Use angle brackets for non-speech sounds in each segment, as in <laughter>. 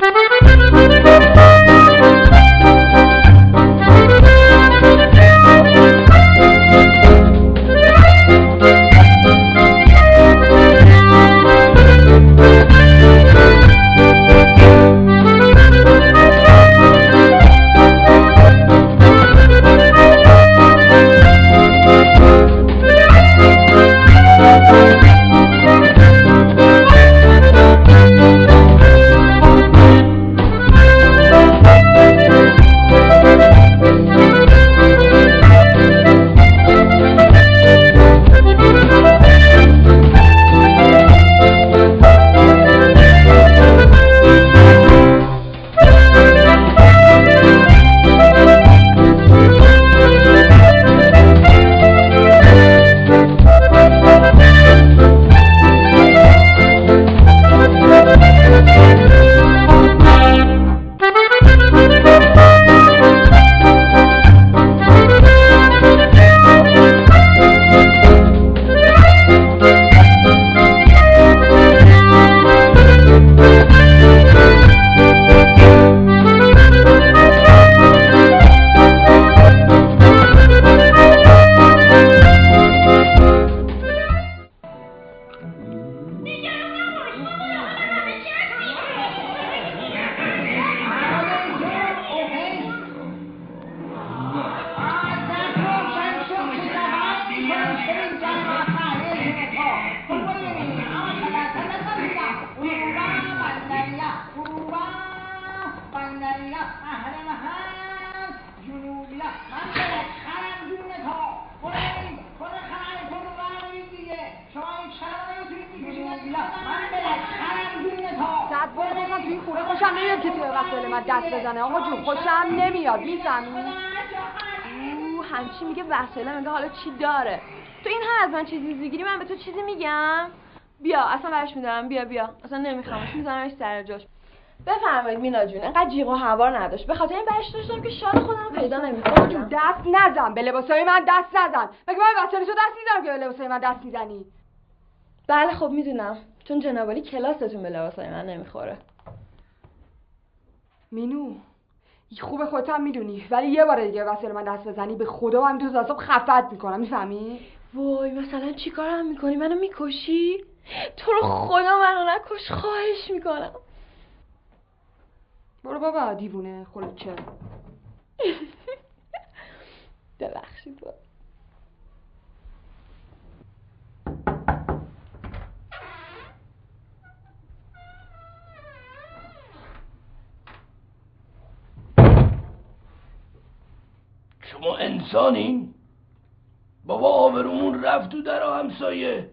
چی جاش. بفرمایید مینا جون انقدر جیغ و هوار نداشت. به خاطر این برش داشتم که شاد خودم پیدا نمی‌کنم. دست نزن. به لباسای من دست نزن. مگه من وسایل تو دست می‌ذارم که به لباسای من دست می‌زنی؟ بله خب می‌دونم. چون جنابالی کلاستون به لباسای من نمی‌خوره. مینو خوب خودت هم می‌دونی. ولی یه بار دیگه وسایل من دست بزنی به خدا هم دوست اصاب خفت می‌کنم. می‌فهمی؟ وای مثلا چی کارم می‌کنی؟ منو می‌کشی؟ تو رو خدا منو نکش خواهش می‌کنم. برو بابا دیوونه خودت چه؟ <laughs> ببخشید شما انسانین؟ بابا آبرومون رفت تو در همسایه.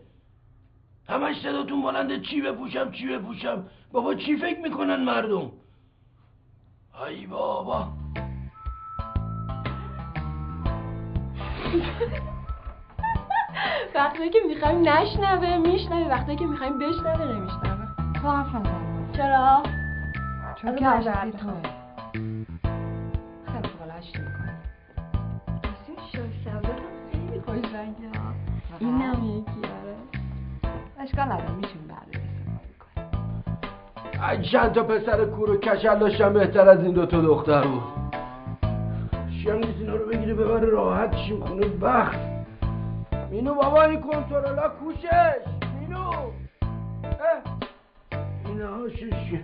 همش صداتون بلنده چی بپوشم چی بپوشم؟ بابا چی فکر می‌کنن مردم؟ ای بابا <laughs> وقتی که می‌خوایم نشنوه میشنوه. وقتی که می‌خوایم بشنوه نمیشنوه. تو حرف چرا؟ چون که توه خیلی بلشت می‌کنی این هم یکی آره. اشکال نداره می‌تونی بعد استفاده چند تا پسر کور و کشل داشتم بهتر از این دوتا دختر بود. شیم نیست اینا رو بگیره ببره راحت شیم خونه بخت. مینو بابا این کنترولا کوشش. مینو. اینه هاشش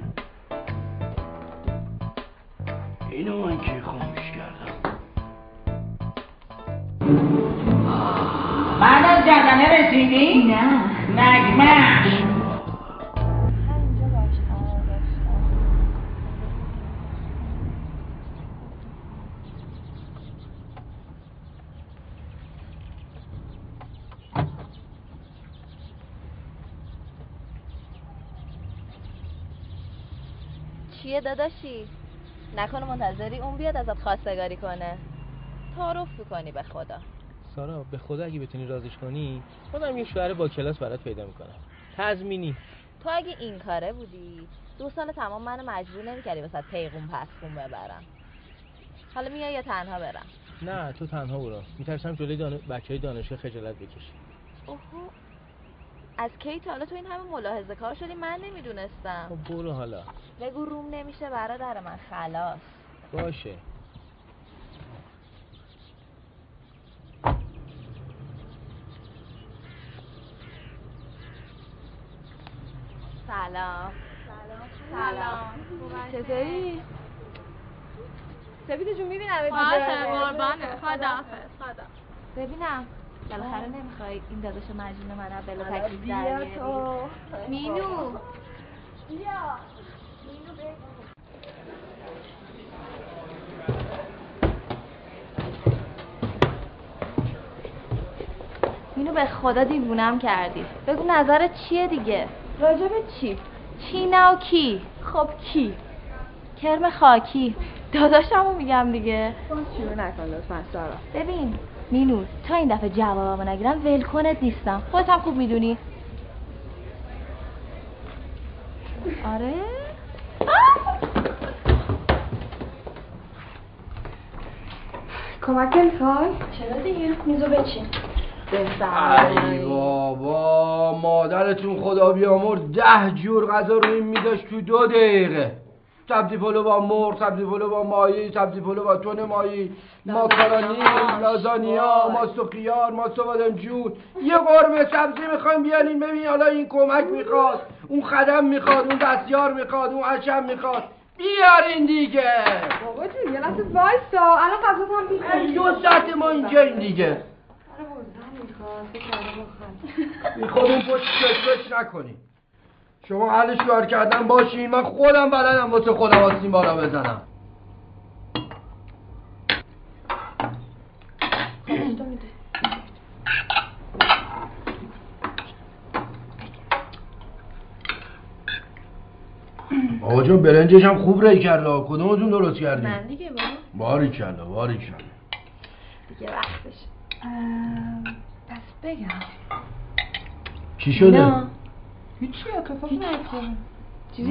اینو من که خاموش کردم؟ بعد از جدنه رسیدی؟ نه. نگمش چیه داداشی؟ نکنه منتظری اون بیاد ازت خواستگاری کنه. تعارف می‌کنی به خدا. سارا به خدا اگه بتونی رازش کنی خودم یه شوهر با کلاس برات پیدا می‌کنم. تضمینی. تو اگه این کاره بودی دو سال تمام منو مجبور نمی‌کردی واسه پیغون پسخون ببرم. حالا میای یا تنها برم؟ نه تو تنها برو. میترسم جلوی دان... بچه های دانشگاه خجالت بکشی. اوهو از کی تا حالا تو این همه ملاحظه کار شدی؟ من نمی‌دونستم. خب برو حالا. بگو روم نمیشه برادر من. خلاص. باشه. سلام. سلام. چطوری؟ سپیده جون می‌بینم. باشه قربانه. خداحافظ خدا. ببینم. بالاخره نمی‌خوای این داداش مجنون من بلا تکلیف در بیاری؟ مینو. اینو به خدا دیوونم کردی. بگو نظرت چیه دیگه؟ راجب چی؟ چی نه و کی؟ خب کی؟ کرم خاکی. داداشمو میگم دیگه. شروع نکن لطفا سارا. ببین مینو تا این دفعه جوابمو نگیرم ولکنت نیستم. خودت هم خوب می‌دونی. آره. کمک نمی‌خوای چرا دیگه؟ میزو بچین. ای بابا مادرتون خدا بیامرز ده جور غذا رو این میداشت تو دو دقیقه. سبزی پلو با مرغ سبزی پلو با ماهی سبزی پلو با تون ماهی. ماکارونی لازانیا ماست و خیار ماست و بادمجون یه قرمه سبزی می‌خوایم بیارین ببین حالا این کمک می‌خواد اون خدم می‌خواد اون دستیار می‌خواد اون عشم می‌خواد بیارین دیگه. بابا جون یه لحظه وایسا. الان غذا هم بیخوری دو ساعت ما اینجا این دیگه. بی خودون پشت کشکش نکنی شما حل شوهر کردن باشین. من خودم بلدم واسه خودم آسین بالا بزنم. آقا جون برنجش هم خوب ری کرده. کدومتون درست کردی؟ من دیگه بابا باری کلا باری کلا دیگه وقتش پس بگم. چی شده؟ نه. هیچی اتفاقی نیفتاده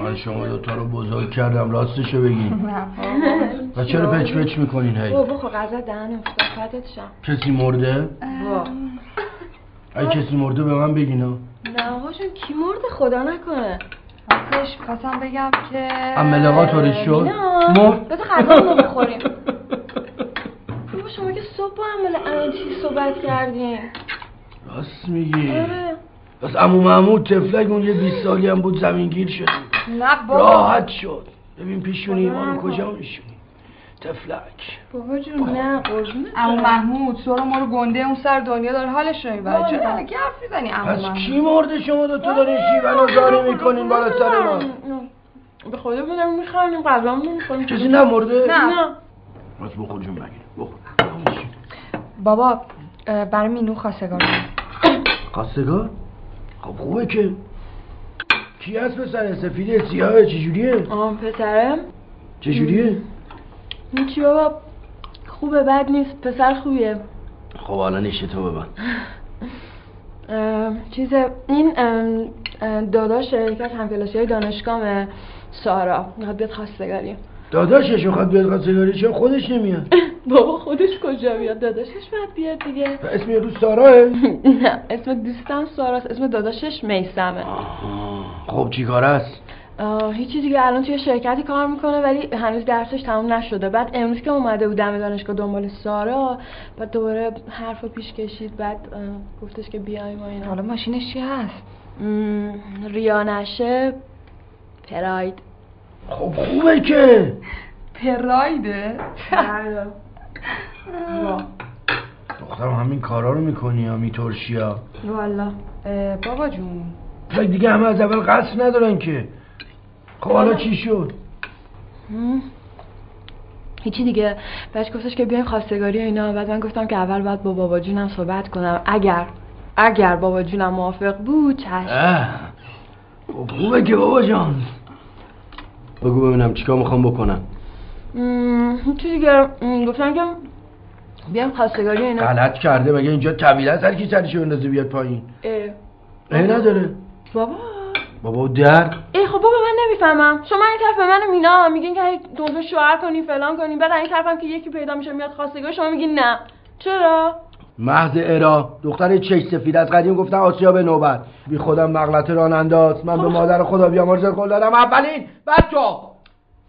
من شما دوتا رو بزرگ کردم راستشو بگین <laughs> و چرا پچ پچ می‌کنین هی؟ بابا خب غذا دهن افتاد کسی مرده؟ اگه کسی مرده به من بگین ها. نه آقا کی مرده؟ خدا نکنه. راستش خواستم بگم که عملقا طوری شد؟ نه. مرد بذار غذا رو بخوریم. بابا شما که صبح با عمل چی صحبت کردین. راست میگی. آره. بس امو محمود تفلک اون یه 20 سالی هم بود زمینگیر شد. نه بابا. راحت شد. ببین پیشونی ما رو کجا میشونی؟ تفلک بابا جون نه قربونت امو. محمود سر ما رو گنده اون سر دنیا داره. حالش رو می‌بره چرا حرف می‌زنی امو پس محمود؟ کی مرده شما دوتا دارین شیون و زاری می‌کنین بالا سر ما؟ به خدا بودم می‌خوانیم غذا می‌خوریم کسی نمرده؟ نه. نه. بس بخور جون بگیر. بخور. بابا برای مینو خواستگار. خواستگار؟ خب خوبه که. کی هست پسر سفیده؟ سیاه چجوریه؟ آه پسرم؟ چجوریه؟ هیچی بابا خوبه بد نیست پسر خوبیه. خب حالا نیشه تو ببن. چیز این داداش یکی از همکلاسی های دانشگاه سارا. می‌خواد بیاد خواستگاری داداشش می‌خواد بیاد خواستگاری چون خودش نمیاد؟ <laughs> بابا خودش کجا بیاد؟ داداشش باید بیاد دیگه. و اسم یه روز ساراه. <laughs> نه اسم دوستم ساراست اسم داداشش میسمه. خب چی کار است؟ هیچی دیگه الان توی شرکتی کار می‌کنه ولی هنوز درسش تموم نشده. بعد امروز که اومده بود دم دانشگاه دنبال سارا بعد دوباره حرف رو پیش کشید بعد گفتش که بیایم و اینا. حالا ماشینش چی هست؟ ریانشه پراید. خب خوبه که. پرایده دخترم همین کارا رو می‌کنی یا میترشی ها والا. بابا جون. دیگه همه از اول قصد ندارن که. خب حالا چی شد؟ هیچی دیگه. بهش گفتش که بیایم خواستگاری و اینا. بعد من گفتم که اول باید با بابا جونم صحبت کنم. اگر اگر بابا جونم موافق بود چشم. خب خوبه که بابا جان. بگو ببینم چیکار می‌خوام بکنم. دیگه م، گفتم که بیایم خواستگاری اینا. غلط کرده مگه اینجا طویل است هر کی سرشو بندازه بیاد پایین؟ اه، اه نداره. بابا. بابا در ای خب بابا من نمی‌فهمم. شما این طرف به من و مینا میگین که هی دو شوهر کنی فلان کنی. بعد این طرفم که یکی پیدا میشه میاد خواستگاری شما میگین نه. چرا؟ محض ارا. دختر چش سفید از قدیم گفتن آسیا به نوبت. بی خودم مغلطه ران انداز من به مادر خدا بیامرز قول دادم اولین بعد تو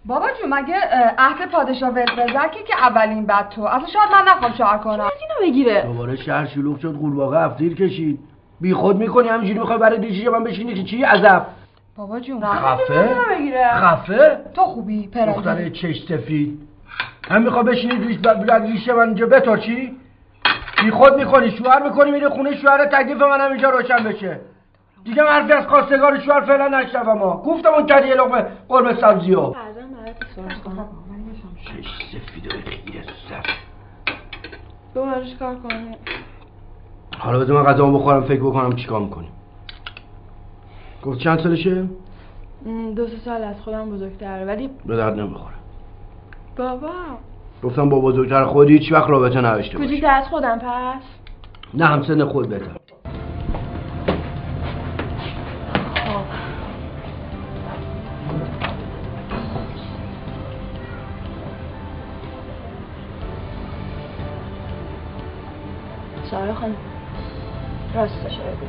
بابا جون مگه عهد پادشاه ولوزکی که اولین بعد تو اصلا شاید من نخوام شوهر کنم. اینو بگیره؟ دوباره شهر شلوغ شد قورباغه افتیر کشید. بی خود می‌کنی همینجوری می‌خوای برای دیجی من بشینی که چی؟ عذب. بابا جون. خفه؟ خفه؟ تو خوبی پرنده دختر چش سفید. هم می‌خوای بشینی ریش بعد ریشه من اینجا بترچی بی خود می‌کنی شوهر می‌کنی میره خونه شوهر تکلیف منم اینجا روشن بشه. دیگه من حرفی از خواستگار شوهر فعلا نشنوم ها. گفتم اون کردی یه لقمه قرمه سبزی ها. چش سفید و خیره سر. براش کار کنی حالا بذار من غذامو بخورم فکر بکنم چیکار می‌کنی گفت چند سالشه؟ دو سه سال از خودم بزرگتره ولی به درد نمی‌خوره. بابا. گفتم با بزرگتر خودی هیچ وقت رابطه نداشته باشی. کوچیکتر از خودم پس؟ نه هم سن خود بهتر. خب. سارا خانم راستش رو بگو.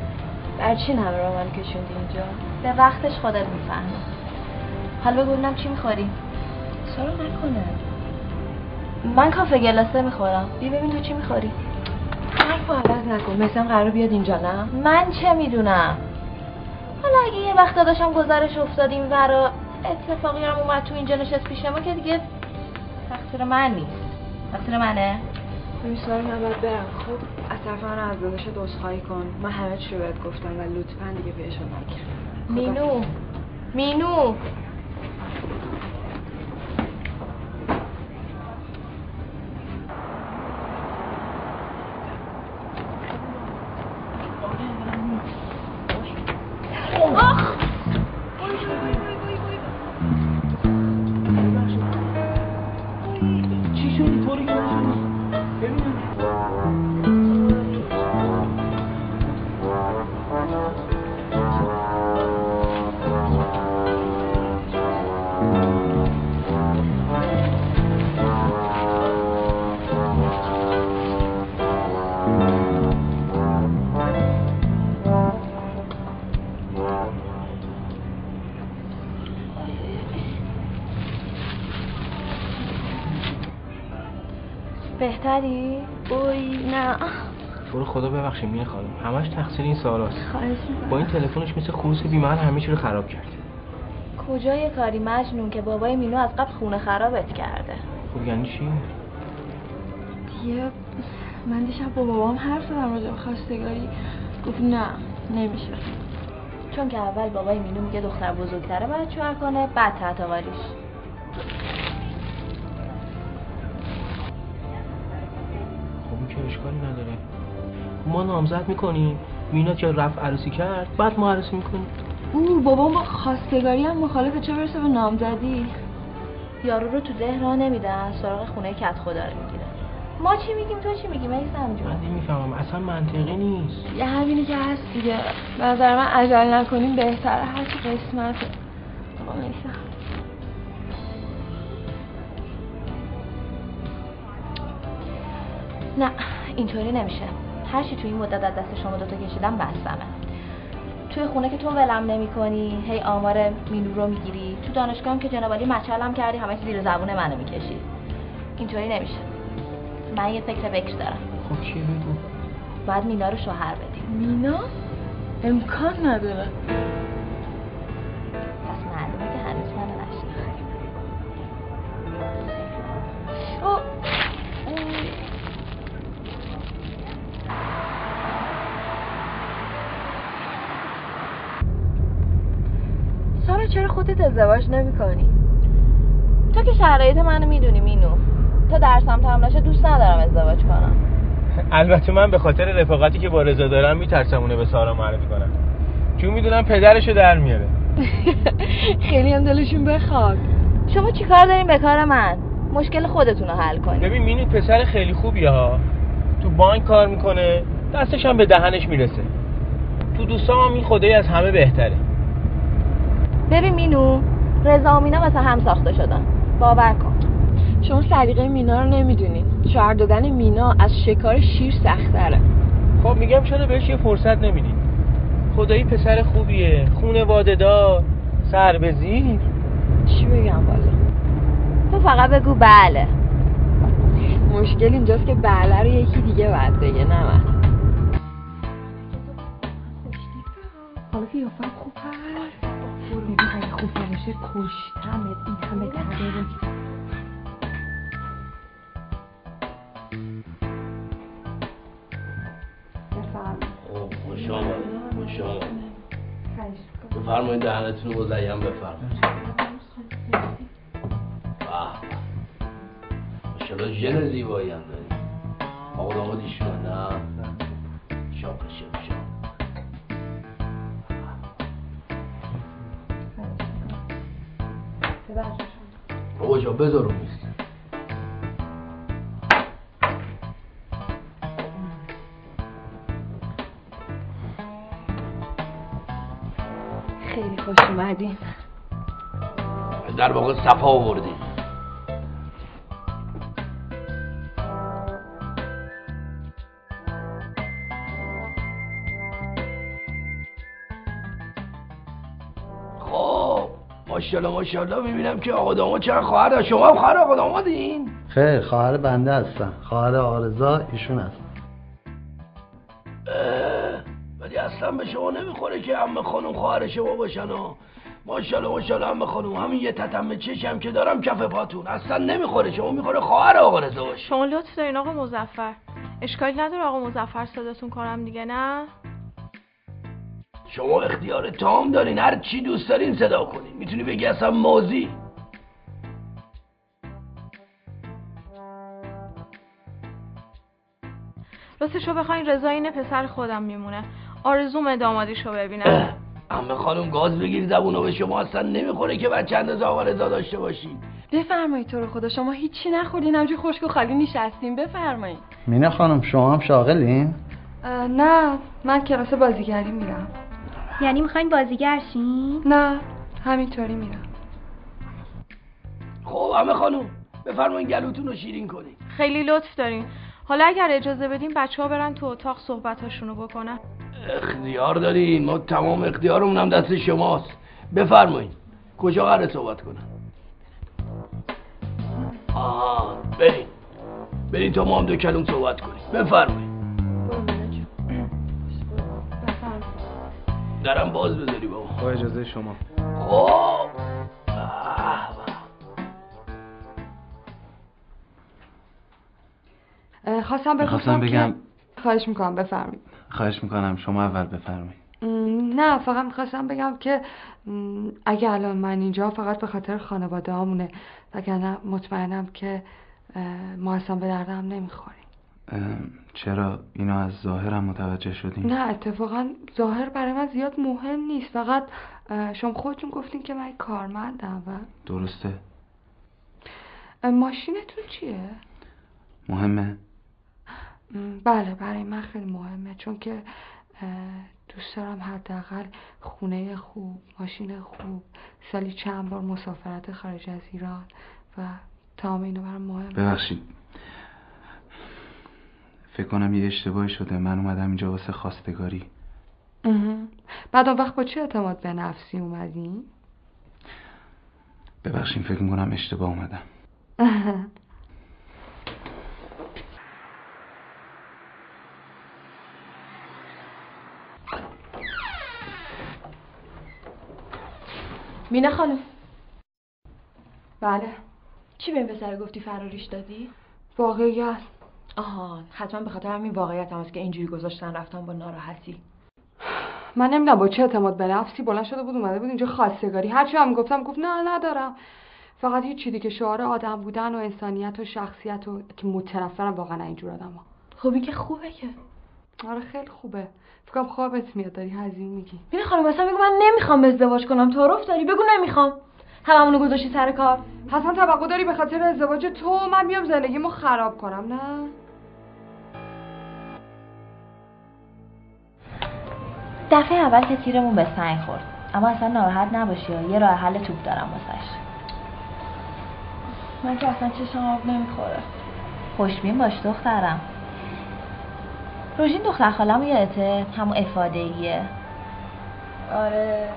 بر چی همه رو من کشوندی اینجا؟ به وقتش خودت می‌فهمی. حالا بگو چی می‌خوری. سارا نکنه. من کافه گلاسه می‌خورم. بیا ببین تو چی می‌خوری. حرف عوض نکن. مثلا قرار بیاد اینجا نه؟ من چه می‌دونم. حالا اگه یه وقت داداشم گزارش افتادیم ورا اتفاقی هم اومد تو اینجا نشست پیش ما که دیگه تقصیر من نیست. تقصیر منه؟ ببین سارا من باید برم. خب از طرف من از داداش دوستخواهی کن. من همه چی رو بهت گفتم و لطفا دیگه بهشون نگیر مینو. مینو. بهتری؟ اوی نه. تو رو خدا ببخشید خانم. همش تقصیر این ساراست خواهش می‌کنم. با این تلفنش مثل خروس بیمار همه چی رو خراب کرد. کجای کاری مجنون که بابای مینو از قبل خونه خرابت کرده؟ خب یعنی چی؟ یه من دیشب با بابام حرف زدم راجع به خواستگاری. گفت نه نمیشه. چون که اول بابای مینو میگه دختر بزرگتره باید شوهر کنه؟ بعد تحت که اشکالی نداره. ما نامزد می‌کنیم. مینا که رفت عروسی کرد بعد ما عروسی می‌کنیم. او بابام با خواستگاری هم مخالفه چه برسه به نامزدی؟ یارو رو تو ده راه نمیدن سراغ خونه کت خدا رو می‌گیره. ما چی میگیم؟ تو چی میگی؟ میسم جون؟ من نمی‌فهمم. اصلا منطقی نیست. یه همینی که هست دیگه. نظر من عجل نکنیم بهتره. هر چی قسمته. آقا میثم. نه اینطوری نمیشه. هر چی تو این مدت از دست شما دوتا کشیدم بستمه. توی خونه که تو ولم نمی کنی هی آمار مینو رو می‌گیری. تو دانشگاه هم که جنابالی مچلم کردی همه چی زیر زبون منو می‌کشی. اینطوری نمیشه. من یه فکر بکر دارم. خب چیه بگو؟ باید مینا رو شوهر بدیم. مینا؟ امکان نداره. چرا خودت ازدواج نمی کنی؟ تو که شرایط منو می‌دونی مینو. تا درسم تمام نشه دوست ندارم ازدواج کنم. البته من به خاطر رفاقتی که با رضا دارم میترسم اونو به سارا معرفی کنم. چون می‌دونم پدرشو در میاره. <laughs> خیلی هم دلشون بخواد. شما چیکار دارین به کار من؟ مشکل خودتون رو حل کنین. ببین مینو پسر خیلی خوبیه ها. تو بانک کار می‌کنه دستش هم به دهنش می‌رسه. تو دوستام هم این خدایی از همه بهتره. ببین مینو رضا و مینا واسه هم ساخته شدن. باور کن. شما سلیقه مینا رو نمی‌دونین شوهر دادن مینا از شکار شیر سختره خب میگم چرا بهش یه فرصت نمی‌دید خدایی پسر خوبیه. خونه دار سر به زیر. چی بگم بالا؟ تو فقط بگو بله. مشکل اینجاست که بله رو یکی دیگه باید بگه نه من. حالا قیافت خوب هست. نمیشه کشتمت این همه تغییر. خوش آمد خوش آمد بفرمایید دهنتون رو مزیم بفرمایید. ماشاءالله ژن زیبایی هم داری آقا داماد ایشون نه. شاقشه بابا جا بذار رو میز. خیلی خوش اومدین. در واقع صفا آوردیم ماشاءالله ماشاءالله می‌بینم که آقا داماد چند خواهر داشت. شما هم خواهر آقا دامادین خیر خواهر بنده هستم خواهر آرزا ایشون هست. ولی اصلا به شما نمی‌خوره که عمه خانم خواهر شما باشن و ماشاءالله ماشاءالله عمه خانم. همین یه تتمه چشم که دارم کف پاتون. اصلا نمی‌خوره. شما می‌خوره خواهر آقا رضا باشه. شما لطف دارین آقا مزفر اشکالی نداره آقا مزفر صداتون کنم دیگه نه؟ شما اختیار تام دارین. هر چی دوست دارین صدا کنین. می‌تونی بگی اصلا موزی؟ راستشو بخواین رضا اینه پسر خودم میمونه. آرزوم دامادیشو ببینم. عمه خانم گاز بگیر زبونو به شما اصلا نمی‌خوره که بچه اندازه آقا رضا داشته باشین. بفرمایید تو رو خدا. شما هیچی نخوردین. همجوری خشک و خالی نشستین. بفرمایید. مینا خانم شما هم شاغلین؟ نه. من کلاس بازیگری میرم. یعنی می‌خواین بازیگر شین نه همینطوری میرم. خب عمه خانم بفرمایین گلوتون رو شیرین کنین. خیلی لطف دارین. حالا اگر اجازه بدین بچه ها برن تو اتاق صحبتاشونو بکنن. اختیار دارین ما تمام اختیارمون هم دست شماست. بفرمایین. کجا قراره صحبت کنن آها برین برین تا ما هم دو کلوم صحبت کنیم. بفرمایین. درم باز بذاری بابا. با اجازه شما. خب. خواستم می‌خواستم بپرسم بگم خواهش می‌کنم بفرمایید. خواهش می‌کنم شما اول بفرمایید. نه فقط می‌خواستم بگم که اگه الان من اینجا فقط به خاطر خانواده همونه وگرنه مطمئنم که ما اصلا به دردم نمی‌خوریم. چرا اینو از ظاهرم متوجه شدین؟ نه اتفاقا ظاهر برای من زیاد مهم نیست. فقط شما خودتون گفتین که من کارمندم و درسته. ماشینتون چیه؟ مهمه؟ بله برای من خیلی مهمه چون که دوست دارم حداقل خونه خوب ماشین خوب سالی چند بار مسافرت خارج از ایران و تمام اینو برام مهمه ببخشید. فکر کنم یه اشتباهی شده. من اومدم اینجا واسه خواستگاری. اها. بعد اون وقت با چه اعتماد به نفسی اومدین؟ ببخشید فکر می‌کنم اشتباه اومدم. <laughs> مینا خانم. بله. چی به این پسر گفتی فراریش دادی؟ واقعیت. آها حتما به خاطر همین واقعیت هم که اینجوری گذاشتن رفتن با ناراحتی. من نمی‌دونم با چه اعتماد به نفسی بلند شده بود اومده بود اینجا خواستگاری. هرچی هم گفتم گفت نه ندارم. فقط هیچ چیزی که شعار آدم بودن و انسانیت و شخصیت و که متنفرم واقعا اینجور آدم ها. خوبی که خوبه که. آره خیلی خوبه. فکرم خوابت میاد داری هزینه میگی. مینا خانم مثلا بگو من نمی‌خوام ازدواج کنم. تعارف داری؟ بگو نمی‌خوام. هممونو گذاشتی سر کار. حتما توقع داری به خاطر ازدواج تو من بیام زندگیمو خراب کنم نه؟ دفعه اول که تیرمون به سنگ خورد. اما اصلا ناراحت نباشی یه راه حل توپ دارم واسش. من که اصلا چشم آب نمی‌خوره. خوشبین باش دخترم. روژین دختر خالم یادته همون افاده ایه آره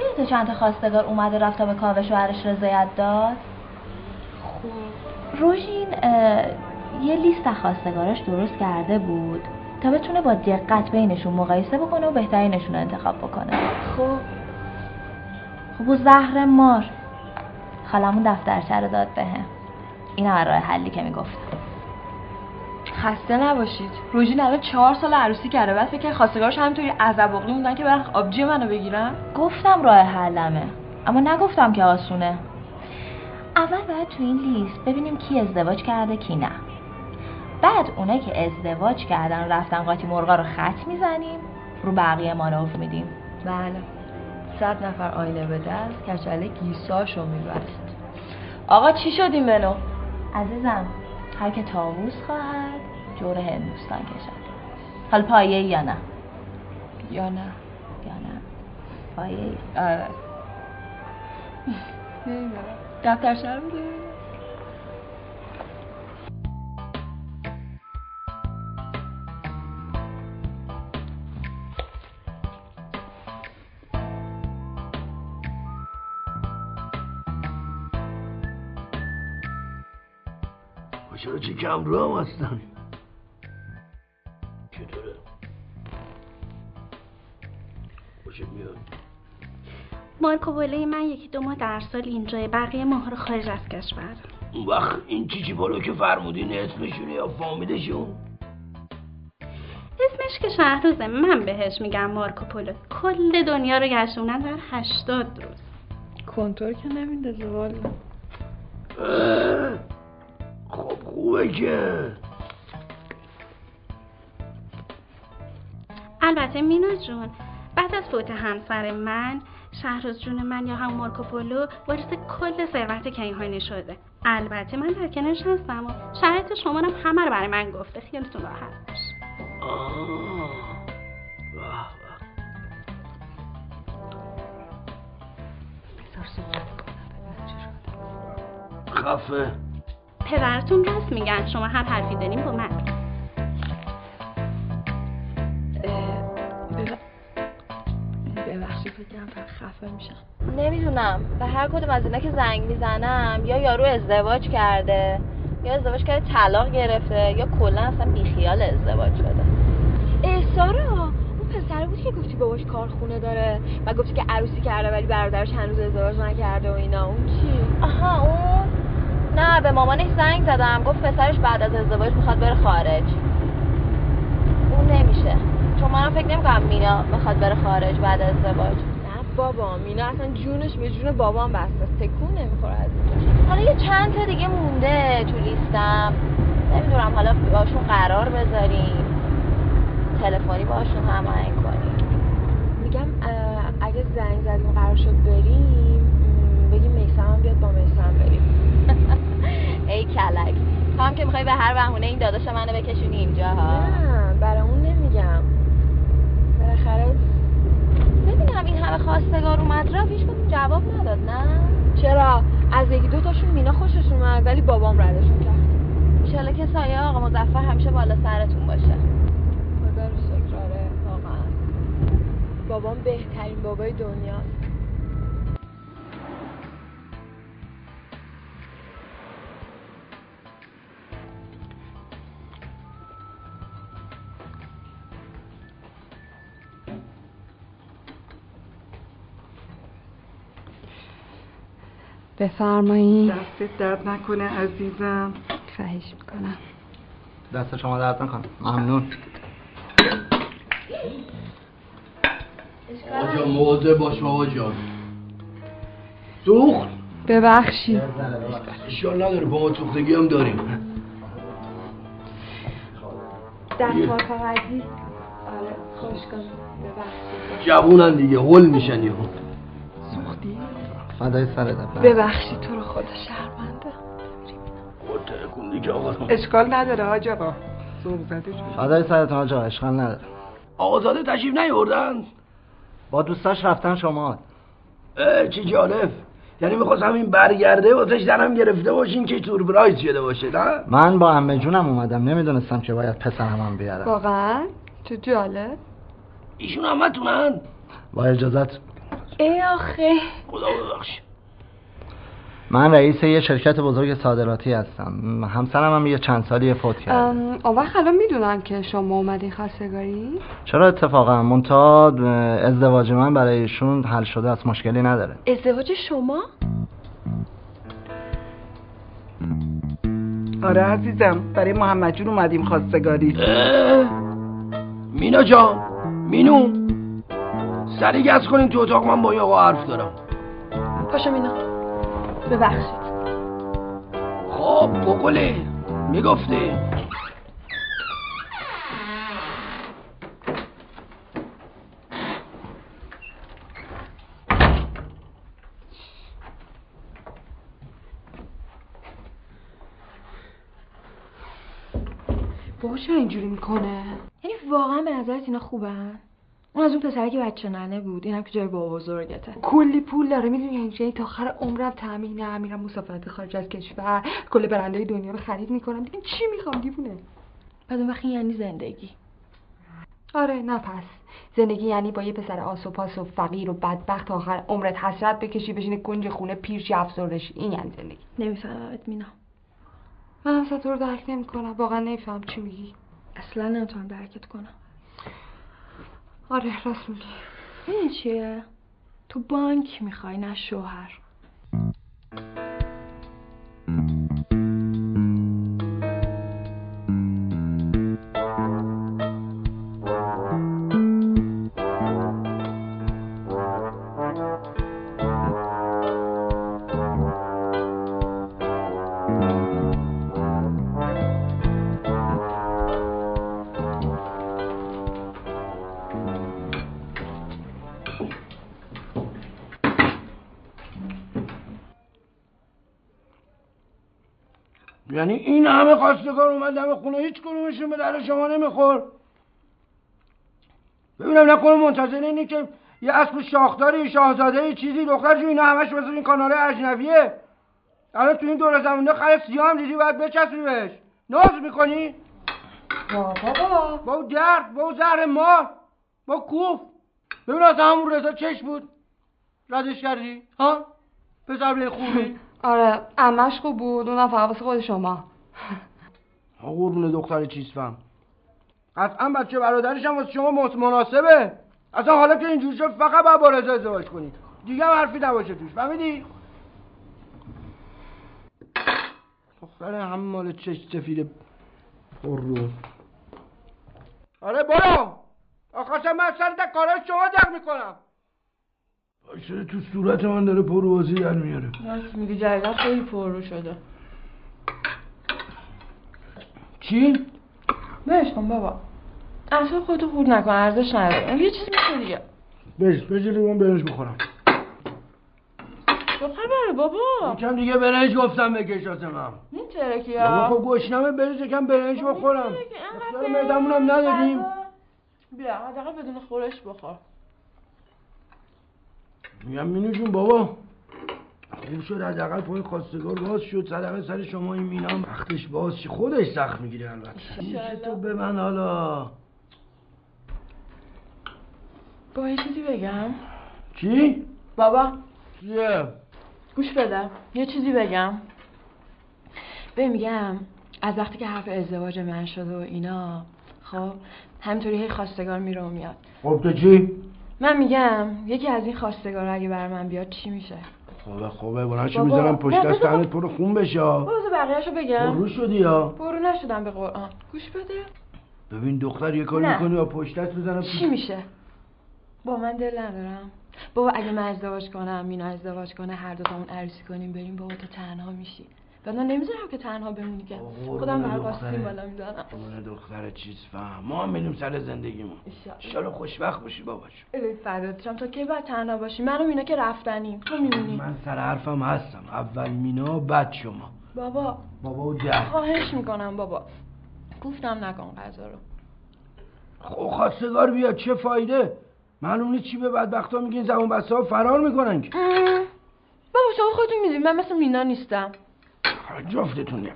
یادته چند تا خواستگار اومده رفت تا به کاوه شوهرش رضایت داد. خوب. روژین یه لیست از خواستگاراش درست کرده بود. تا بتونه با دقت بینشون مقایسه بکنه و بهترینشون رو انتخاب بکنه. خوب خب و زهر مار. خالمون دفترچه رو داد بهم. این هم راه حلی که می‌گفتم. خسته نباشید. روژین الان چهار سال عروسی کرده. بعد فکر خواستگارش همینطوری عذب اغلی موندن که برن آبجی منو بگیرن. گفتم راه حلمه. اما نگفتم که آسونه. اول باید تو این لیست ببینیم کی ازدواج کرده کی نه. بعد اونایی که ازدواج کردن و رفتن قاطی مرغا رو خط می‌زنیم رو بقیه مانور میدیم. بله. صد نفر آینه به دست کچله گیساشو میبست. آقا چی شد این منو؟ عزیزم هر که تاووس خواهد جور هندوستان کشد. حال پایه یا نه؟ یا نه. یا نه. پایه آره. نمی‌دونم. دفتر شهر چه کم رو هم هستن. چطوره خوشت میاد مارکو پولوی من یکی دو ماه در سال اینجا بقیه ماه رو خارج از کشور. اون وقت این چیچی پلو که فرمودین اسمشونه یا فامیلشون اسمش که شهروزه من بهش میگم مارکو پولو. کل دنیا رو گشتونن در هشتاد روز. کنتور که نمیندازه والا. اه، خب خوبه که. البته مینا جون بعد از فوت همسر من شهروز جون من یا هم مارکو پولو وارث کل ثروت کیهانی شده. البته من در کنارش هستم و شرایط شما هم همه رو برای من گفته. خیالتون راحت باشه. آه. واه، واه. خفه. پدرتون راست میگن. شما هر حرفی داریم با من. ببخشید بگم خفه میشم. نمی‌دونم. به هر کدوم از اینا که زنگ می‌زنم یا یارو ازدواج کرده یا ازدواج کرده طلاق گرفته یا کلا اصلا بیخیال ازدواج شده. اه سارا اون پسر بود که گفتی باباش کارخونه داره و گفتی که عروسی کرده ولی برادرش هنوز ازدواج نکرده و اینا. اون چی؟ آها اون نه به مامانش زنگ زدم. گفت پسرش بعد از ازدواج می‌خواد بره خارج. اون نمیشه. چون منم فکر نمی‌کنم مینا می‌خواد بره خارج بعد از ازدواج. نه بابا مینا اصلا جونش به جون بابام بسته. تکون نمی‌خوره از اینجا. حالا یه چند تا دیگه مونده تو لیستم. نمی‌دونم حالا باشون قرار بذاریم. تلفنی باشون هماهنگ کنیم. میگم اگه زنگ زدیم قرار شد بریم بگیم میسم بیاد با میسم بریم. <laughs> ای کلک. تو هم که می‌خوای به هر بهونه این داداش منو بکشونی اینجا ها؟ نه برای اون نمیگم. بالاخره ببینم این همه خواستگار اومد رفت هیچ کدوم جواب نداد نه؟ چرا؟ از یکی دو تاشون مینا خوشش اومد ولی بابام ردشون کرد. انشالله که سایه آقا مزفر همیشه بالا سرتون باشه. خدا رو شکر آره واقعا. بابام بهترین بابای دنیاست. بفرمایید دستت درد نکنه عزیزم. خواهش می‌کنم. دست شما درد نکنه. ممنون. جان مواظب باش بابا جان سوخت؟ ببخشید اشکال نداره با ما سوختگی هم داریم. دستمال کاغذی آره خوش کن ببخشید. جوونن دیگه هول میشن یهو. فدای سرت ببخشید تو رو خدا شرمنده. دیگه آقا اشکال نداره حاج آقا فدای سرت حاج آقا اشکال نداره. آقازاده تشریف نیوردن با دوستاش رفتن شما چه جالب. یعنی می‌خواست همین برگرده واسش درم گرفته باشین که سورپرایز شده باشه نه؟ من با عمه جونم اومدم نمی‌دونستم که باید پسرم هم بیارم. واقعا؟ چه جالب. ایشون همه تونن با اجازت. ای آخه. خدا ببخش. من رئیس یه شرکت بزرگ صادراتی هستم. همسرم هم یه چند سالی فوت کرد اون وقت الان می‌دونن که شما اومدین خواستگاری؟ چرا اتفاقا؟ منتها ازدواج من برای ایشون حل شده از مشکلی نداره. ازدواج شما؟ آره عزیزم برای محمد جون اومدیم خواستگاری. مینا جان مینو. سری گز کنین تو اتاق من با این آقا حرف دارم. پاشو مینا. ببخشید. خب بقله می‌گفتی بابا چرا اینجوری می‌کنه؟ یعنی واقعا به نظرت اینا خوبن؟ اون از اون پسره که بچه ننه بود اینم که جای بابا بزرگته. کلی پول داره می‌دونی؟ یعنی تا آخر عمرم تامینه میرم مسافرت خارج از کشور کل برنده دنیا رو خرید می‌کنم. دیگه چی می‌خوام دیوونه؟ بعد اون وقت یعنی زندگی. آره نه پس. زندگی یعنی با یه پسر آس و پاس و فقیر و بدبخت تا آخر عمرت حسرت بکشی بشینی کنج خونه پیرشی افسردشی این یعنی زندگی. نمیفهممت مینا. من اصلا تو رو درک نمی‌کنم. واقعا نمیفهم چی میگی. اصلا نمی‌تونم درکت کنم. آره راست میگی. این چیه؟ تو بانک می‌خوای نه شوهر. دم خونه هیچ کدومشون به در شما نمیخور ببینم نکنه منتظر اینی که یه اسب شاخداری شاهزاده چیزی دختر جو اینا همش مثل این کانال اجنبیه. الان تو این دور زمونه خر سیاه هم دیدی باید بچسبی بهش ناز می‌کنی؟ بابا. با درد با زهر مار با کوف. ببین اصلا همون رضا چش بود. ردش کردی؟ ها؟ پسر به خوبی؟ <laughs> آره امش خوب بود. اونم فقط واسه خود شما. قربون دختر چیز فهم قطعا بچه برادرش هم واسه شما مناسبه. اصلا حالا که اینجور شد فقط باید با رضا ازدواج کنی. دیگه هم حرفی نباشه توش. فهمیدی؟ دختر هم مال چش سفید پر رو. آره برو. آخه من سر در کارای شما در می‌کنم. شده تو صورت من داره پروازی در میاره. راست میگی جدیدا خیلی پررو شده. چی؟ بهش کن بابا. اصلا خودتو خورد نکن ارزش نداره. یه چیزی میشه دیگه. بش بجلی من برنج بخورم دختر بره بابا. یکم دیگه برنج گفتم بکش واسه من. این ترکی بابا ها خب گشنمه برنج یکم برنج بخورم. اصلا میدمون هم نداریم. بیا حداقل بدون خورش بخور. میگم مینو جون بابا. خوب شد حداقل پای خواستگار باز شد. صدقه سر شما این مینا هم وقتش باز شد. خودش سخت می‌گیره البته. میشه تو به من حالا؟ با یه چیزی بگم. چی؟ بابا. چیه؟ گوش بده. یه چیزی بگم. به میگم از وقتی که حرف ازدواج من شده و اینا خب همینطوری هی خواستگار میره و میاد. خب تو چی؟ من میگم یکی از این خواستگار اگه بر من بیاد چی میشه؟ خوبه. خوبه بابا، می‌ذارم پشت دست بذار- تنت پر خون بشه. بابا بقیهشو بگم. رو شدی یا؟ برو نشدم به قرآن. گوش بده. ببین دختر یه کاری. می‌کنی یا پشت دست بزنم؟ چی میشه؟ با من دل ندارم. بابا اگه من ازدواج کنم مینا ازدواج کنه هر دوتامون عروسی کنیم بریم بابا تو تنها میشی. بعد من نمی‌ذارم که تنها بمونی که. خودم قربون بر دختره. باستین بالا می‌ذارم. قربون دختر چیز فهم. ما هم میریم سر زندگیمون انشالله خوشبخت باشی باباش الهی فدات شم تا کی باید تنها باشی؟ من و مینا که رفتنیم. تو میمونی من سر حرفم هستم. اول مینا بعد شما. بابا. بابا و ده خواهش می‌کنم بابا. گفتم نکن غذا رو. خب خواستگار بیاد. چه فایده؟ معلوم نیست چی به بدبختا میگین؟ زبون بسته ها فرار می‌کنن که. بابا شما نمی‌دونی من مثل مینا نیستم. جفتتون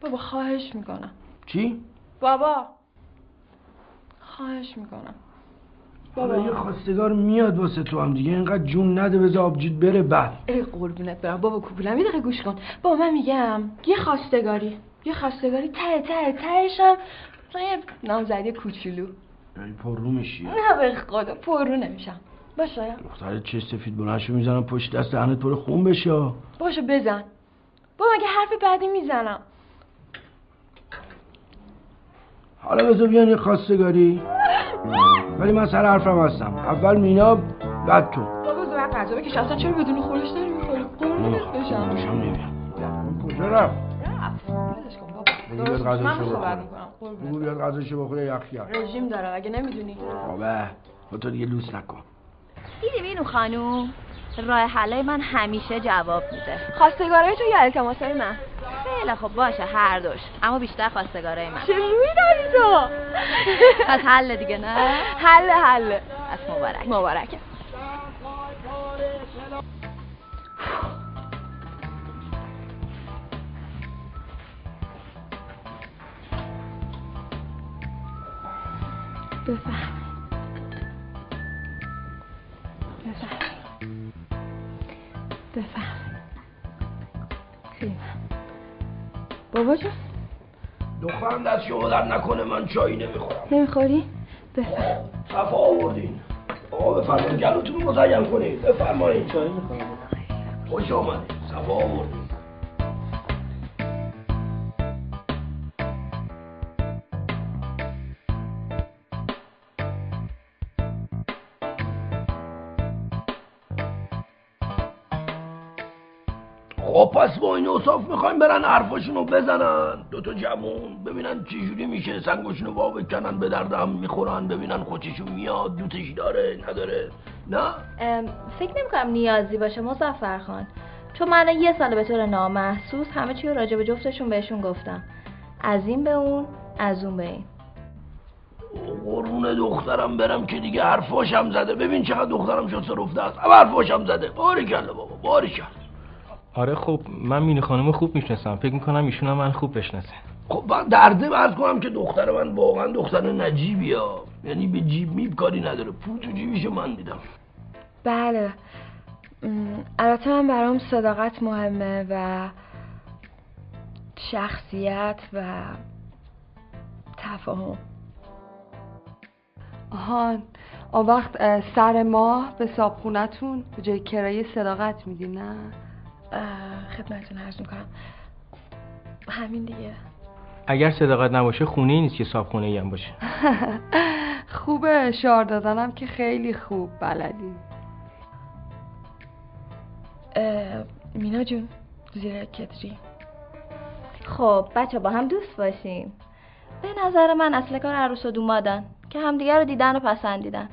بابا خواهش می‌کنم. چی؟ بابا. خواهش می‌کنم. حالا یه خواستگار میاد واسه تو هم دیگه. اینقدر جون نده بذار آبجید بره بعد ای قربونت برم. بابا کوپولم یه دقیقه گوش کن. بابا من میگم یه خواستگاری. یه خواستگاری. ته ته تهشم. یه نامزدی کوچولو. یعنی پر رو میشی نه به خدا پر رو نمیشم. باشه. دختر چه سفید بلندشو می‌زنم پشت دست دهنت پر خون بشه. باشه بزن. بابا مگه حرف بعدی می‌زنم؟ حالا بذار بیان یه خواستگاری ولی من سر حرفم هستم. اول مینا بعد تو. بابا زور غذا بکش اصلا چرا بدون خورش داری می‌خوری؟ قربونت بشم باشم نمیاد کجا رفت؟ رفت؟ ولش کن بابا. بگو بیاد درست. من غذاشو صحبت بخوره می‌کنم. قربونت. بیاد غذاشو بخوره یخ یخ رژیم داره اگه نمی‌دونی؟ بابا خودتو دیگه لوس نکن. دیدی مینو خانوم. راه حلای من همیشه جواب میده. خواستگارای تو یا التماسای من؟ خیلی خب باشه هر دوش. اما بیشتر خواستگارای من. چه روی داری تو؟ پس حل دیگه نه؟ حل حل. پس مبارک. مبارکه. بفهم. بفهم بفهم خیلی بابا جون دخترم دست شما در نکنه من چایی نمی‌خورم. نمی‌خوری؟ بفهم صفا آوردین. آقا بفرمایید گلوتون رو مزین کنید. بفرمایید. چایی می‌خورم. خوش آمدید. صفا آوردین. پس با این اصاف می‌خوایم برن حرفاشون رو بزنن. دوتا جمعون ببینن چی جوری میشه سنگشون رو وا بکنن به دردم می‌خورن ببینن خوششون میاد دوتش داره نداره. نه؟ فکر نمی کنم نیازی باشه مزفر خان. چون من یه سال به طور نامحسوس همه چی راجع به جفتشون بهشون گفتم. از این به اون از اون به این. قرون دخترم برم که دیگه حرفاشم زده. ببین چقدر دخترم شد رفته است. اما حرفاشم زده. باری کله بابا باری کله آره خب من مینو خانم خوب می‌شناسم. فکر می‌کنم ایشون هم من خوب بشناسه. خب من درده برد کنم که دختر من واقعا دختر نجیبی ها. یعنی به جیب میب کاری نداره. پول تو جیبیشو من میدم بله. البته من برام صداقت مهمه و شخصیت و تفاهم. آهان آن وقت سر ماه به صابخونتون به جای کرایه صداقت میدی نه؟ خدمتتون عرض می‌کنم. همین دیگه. اگر صداقت نباشه خونه ای نیست که صاحب خونه ای هم باشه. <laughs> خوبه اشار دادنم که خیلی خوب بلدی. مینا جون زیر کتری. خب بچه با هم دوست باشیم. به نظر من اصل کار عروس و دومادن که همدیگه رو دیدن و پسندیدن.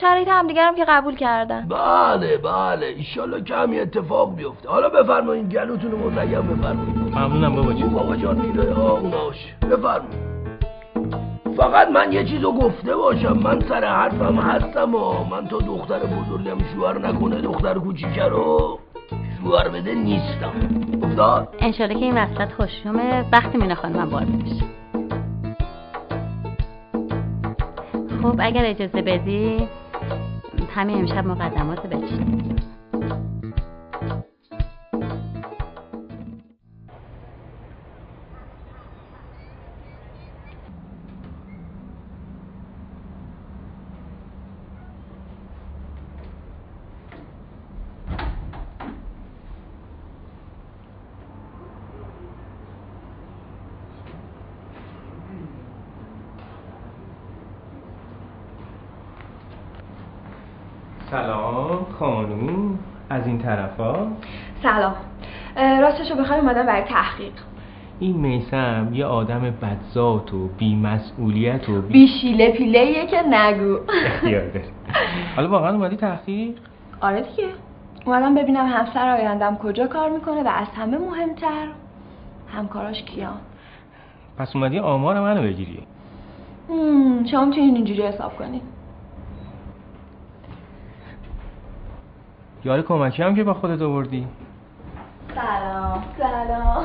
شرایط همدیگه هم که قبول کردن. بله بله. ایشالله که همین اتفاق بیفته. حالا بفرمایید گلوتون رو مزین بفرمایید ممنونم بابا جون بابا جان میره. آقناش بفرمایید فقط من یه چیزو گفته باشم. من سر حرفم هستم و من تا دختر بزرگم شوهر نکنه دختر کوچیکه رو شوهر بده نیستم. افتاد؟ انشالله که این وصلت خوشیومه وقتی مینا خانم بار بشه خب اگر اجازه بدی. همین امشب مقدمات بچین این طرفا؟ سلام. اه، راستشو بخوای اومدم برای تحقیق. این میسم یه آدم بدذات و بیمسئولیت و بی... بی شیله پیله که نگو. اختیار داری. حالا واقعا اومدی تحقیق؟ آره دیگه. اومدم ببینم همسر آیندم کجا کار می‌کنه و از همه مهمتر. همکاراش کیان پس اومدی آمار منو بگیری. شما می‌تونین اینجوری حساب کنید. یار کمکی هم که با خودت آوردی. سلام سلام.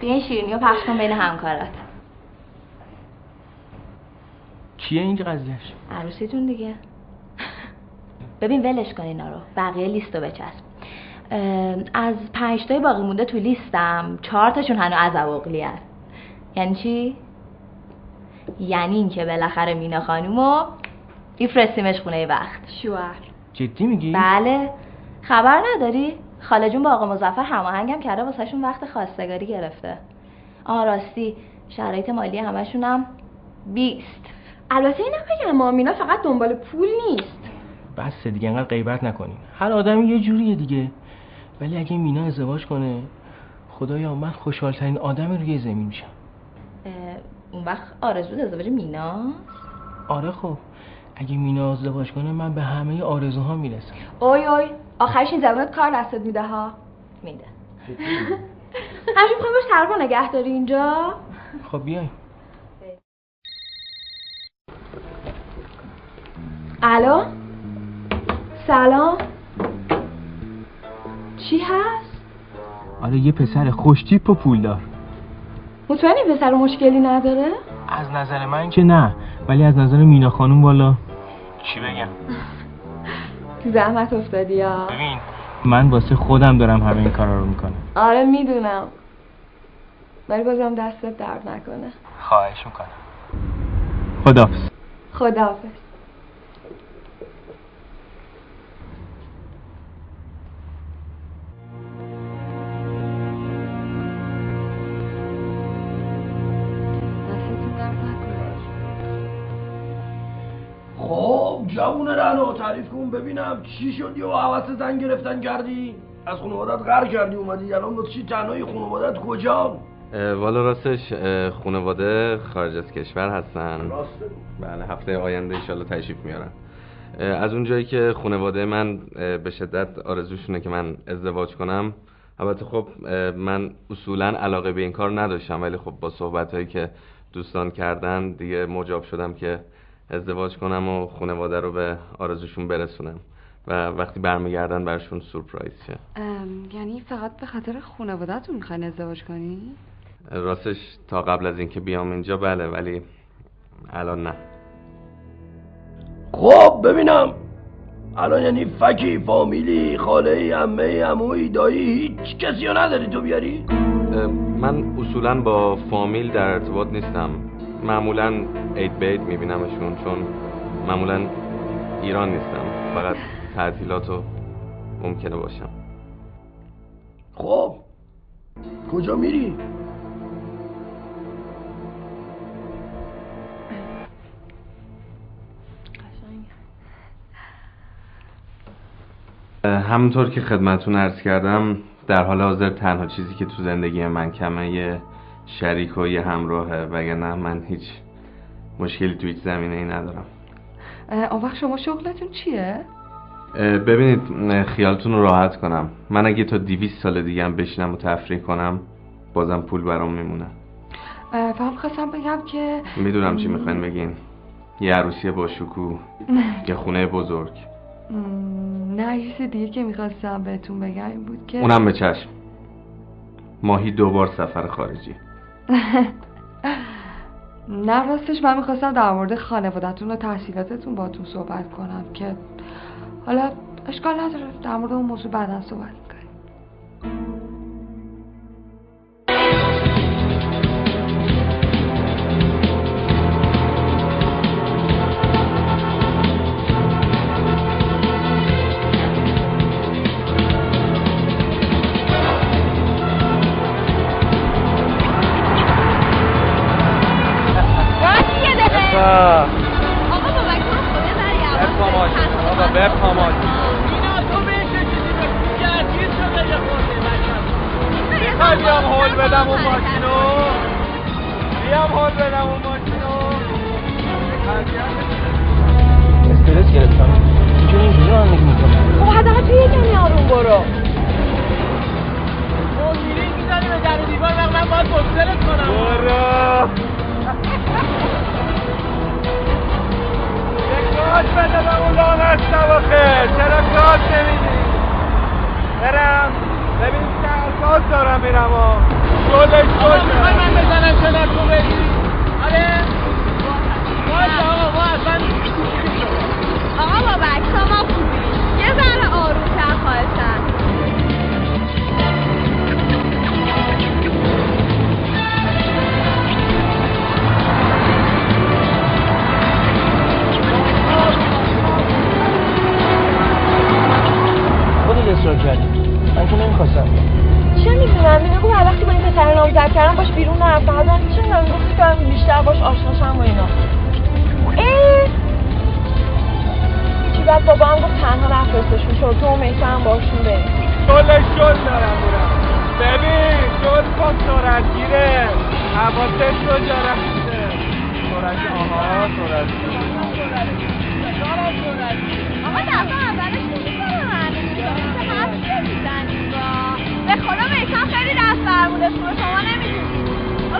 بیا این شیرینی رو پخش کن بین همکارات. چیه این قضیهش؟ عروسیتون دیگه. ببین ولش کن اینا رو. بقیه لیست رو بچسب. از پنج تای باقی مونده تو لیستم چهار تاشون هنو از اواقلی هست. یعنی چی؟ یعنی اینکه بالاخره مینا خانومو میفرستیمش خونه وقت. شوهر. جدی میگی؟ بله. خبر نداری؟ خاله جون با آقا مزفر هماهنگم کرده واسهشون وقت خواستگاری گرفته. آه راستی شرایط مالی همشون هم بیست. البته اینم بگم مامینا فقط دنبال پول نیست. بس دیگه انقدر غیبت نکنین. هر آدمی یه جوریه دیگه. ولی اگه مینا ازدواج کنه خدایا من خوشحالترین آدم روی زمین میشم. اون وقت آرزو ازدواج مینا؟ آره خب. اگه مینا ازدواج کنه من به همه آرزوها می‌رسم. اوی اوی. آخرش این زبونت کار دستت میده ها؟ میده. همچون می‌خوای باش تقریبا نگه داری اینجا؟ خب بیاین الو؟ سلام. چی هست؟ آره یه پسر خوشتیپ و پولدار مطمئنی پسر مشکلی نداره؟ از نظر من که نه ولی از نظر مینا خانوم والا. چی بگم؟ زحمت افتادی یا؟ ببین من واسه خودم دارم همه این کارا رو می‌کنم. آره می‌دونم. ولی بازم دستت درد نکنه. خواهش می‌کنم. خدافز خداحافظ. رهنو تعریف کن ببینم چی شدی و حوث زن گرفتن کردی. از خانوادت غر کردی اومدی الان با چی؟ تنهایی خانوادت کجا؟ والا راستش خانواده خارج از کشور هستن. راست. بگو. بله هفته آینده ایشالله تشریف میارن. از اون جایی که خانواده من به شدت آرزوشونه که من ازدواج کنم. البته خب من اصولا علاقه به این کار نداشتم ولی خب با صحبت هایی که دوستان کردن دیگه مجاب شدم که ازدواج کنم و خانواده رو به آرزوشون برسونم. و وقتی برمیگردن برشون سورپرایز شه. یعنی فقط به خاطر خانوادهتون می‌خواین ازدواج کنی؟ راستش تا قبل از اینکه بیام اینجا بله ولی الان نه. خب ببینم. الان یعنی فکی فامیلی خاله عمه عموی دایی هیچ کسی رو نداری تو بیاری؟ من اصولا با فامیل در ارتباط نیستم. معمولا عید به عید میبینمشون چون معمولا ایران نیستم. فقط تعطیلات رو ممکنه باشم. خب. کجا میری؟ همونطور که خدمتون عرض کردم در حال حاضر تنها چیزی که تو زندگی من کمه یه شریک و یه همراهه وگرنه من هیچ مشکلی تو هیچ زمینه ای ندارم اون وقت شما شغلتون چیه؟ ببینید خیالتون رو راحت کنم. من اگه تا دیویست سال دیگه هم بشینم و تفریح کنم بازم پول برام میمونه. اه، و هم خواستم بگم که می‌دونم چی می‌خواین بگین. یه عروسی با شکوه یه خونه بزرگ. نه یه دیگه که می‌خواستم بهتون بگم این بود که اونم به چشم. ماهی دوبار سفر خارجی. نه راستش من می‌خواستم در مورد خانوادتون و تحصیلاتتون باتون صحبت کنم که حالا اشکال نداره در مورد اون موضوع بعدا صحبت می‌کنیم. دارم میرم شلش شل می‌خوای من بزنم کنار تو نرفتم بعدا چه گفتی که بیشتر باش آشناشم و اینا. اه. چی بعد بابا هم گفت تنها نفرستشون شد تو و میسا هم باشون بریم. شلش شل دارم میرم. ببین شل کن سرعت گیره حواست رو میشه. سرعت آها سرعت. آقا دفعه اولش نمی‌کنم به خدا میسم خیلی دست فرموده شما شما نمی‌دونی.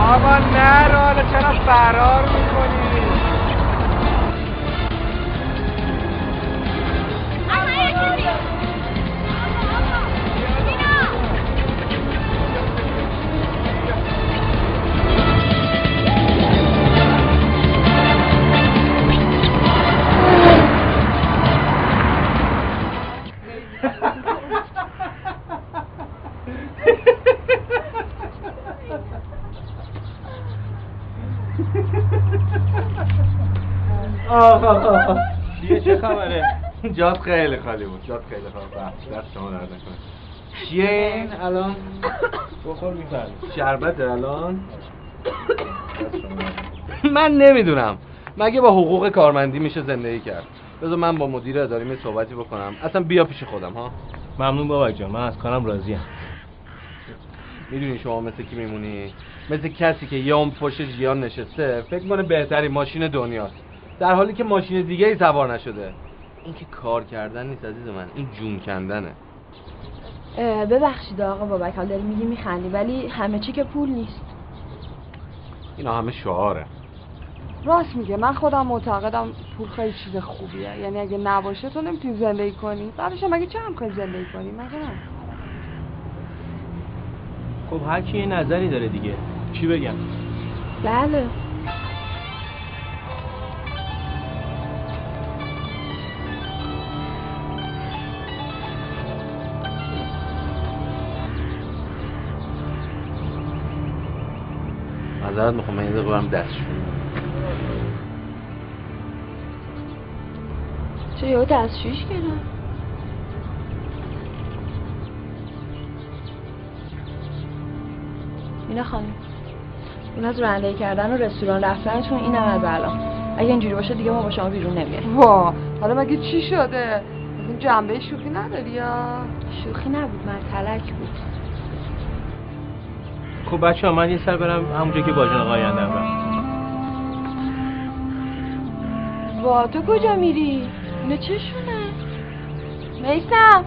بابا نه حالا چرا فرار می‌کنی <laughs> چیه چه خبره؟ جات خیلی خالی بود. جات خیلی خالی بود. دست شما درد نکنه. چیه این الان؟ بخور میفرمی شربت الان؟ من نمی‌دونم. مگه با حقوق کارمندی میشه زندگی کرد؟ بذار من با مدیر اداری می صحبتی بکنم. اصلا بیا پیش خودم ها. ممنون بابا جان من از کارم راضیم می‌دونی شما مثل کی میمونی؟ مثل کسی که یه اون پشت جیان نشسته فکر کنه بهترین ماشین دنیاست. در حالی که ماشین دیگه ای سوار نشده. این که کار کردن نیست عزیز من. این جون کندنه. ببخشید آقا بابک حال داری؟ میگی میخندی ولی همه چی که پول نیست. اینا همه شعاره. راست میگه من خودم معتقدم پول خیلی چیز خوبیه. یعنی اگه نباشه تو نمی‌تونی زندگی کنی. بعدش هم اگه چه هم کنی زندگی کنی؟ مگه نه؟ خب هر کی یه نظری داره دیگه. چی بگم؟ بله. معذرت می‌خوام من یه برم دستشون چه یه دستشویش کردم مینا خانم این از رانندگی کردن و رستوران رفتنتون این هم بلا اگه اینجوری باشه دیگه ما با شما بیرون نمیاریم. وا حالا مگه چی شده؟ از این جنبه شوخی نداری یا؟ شوخی نبود مرتلک بود. خب بچه ها من یه سر برم همونجا که باجان قایندم رفت وا تو کجا میری؟ اینه چشونه؟ میسم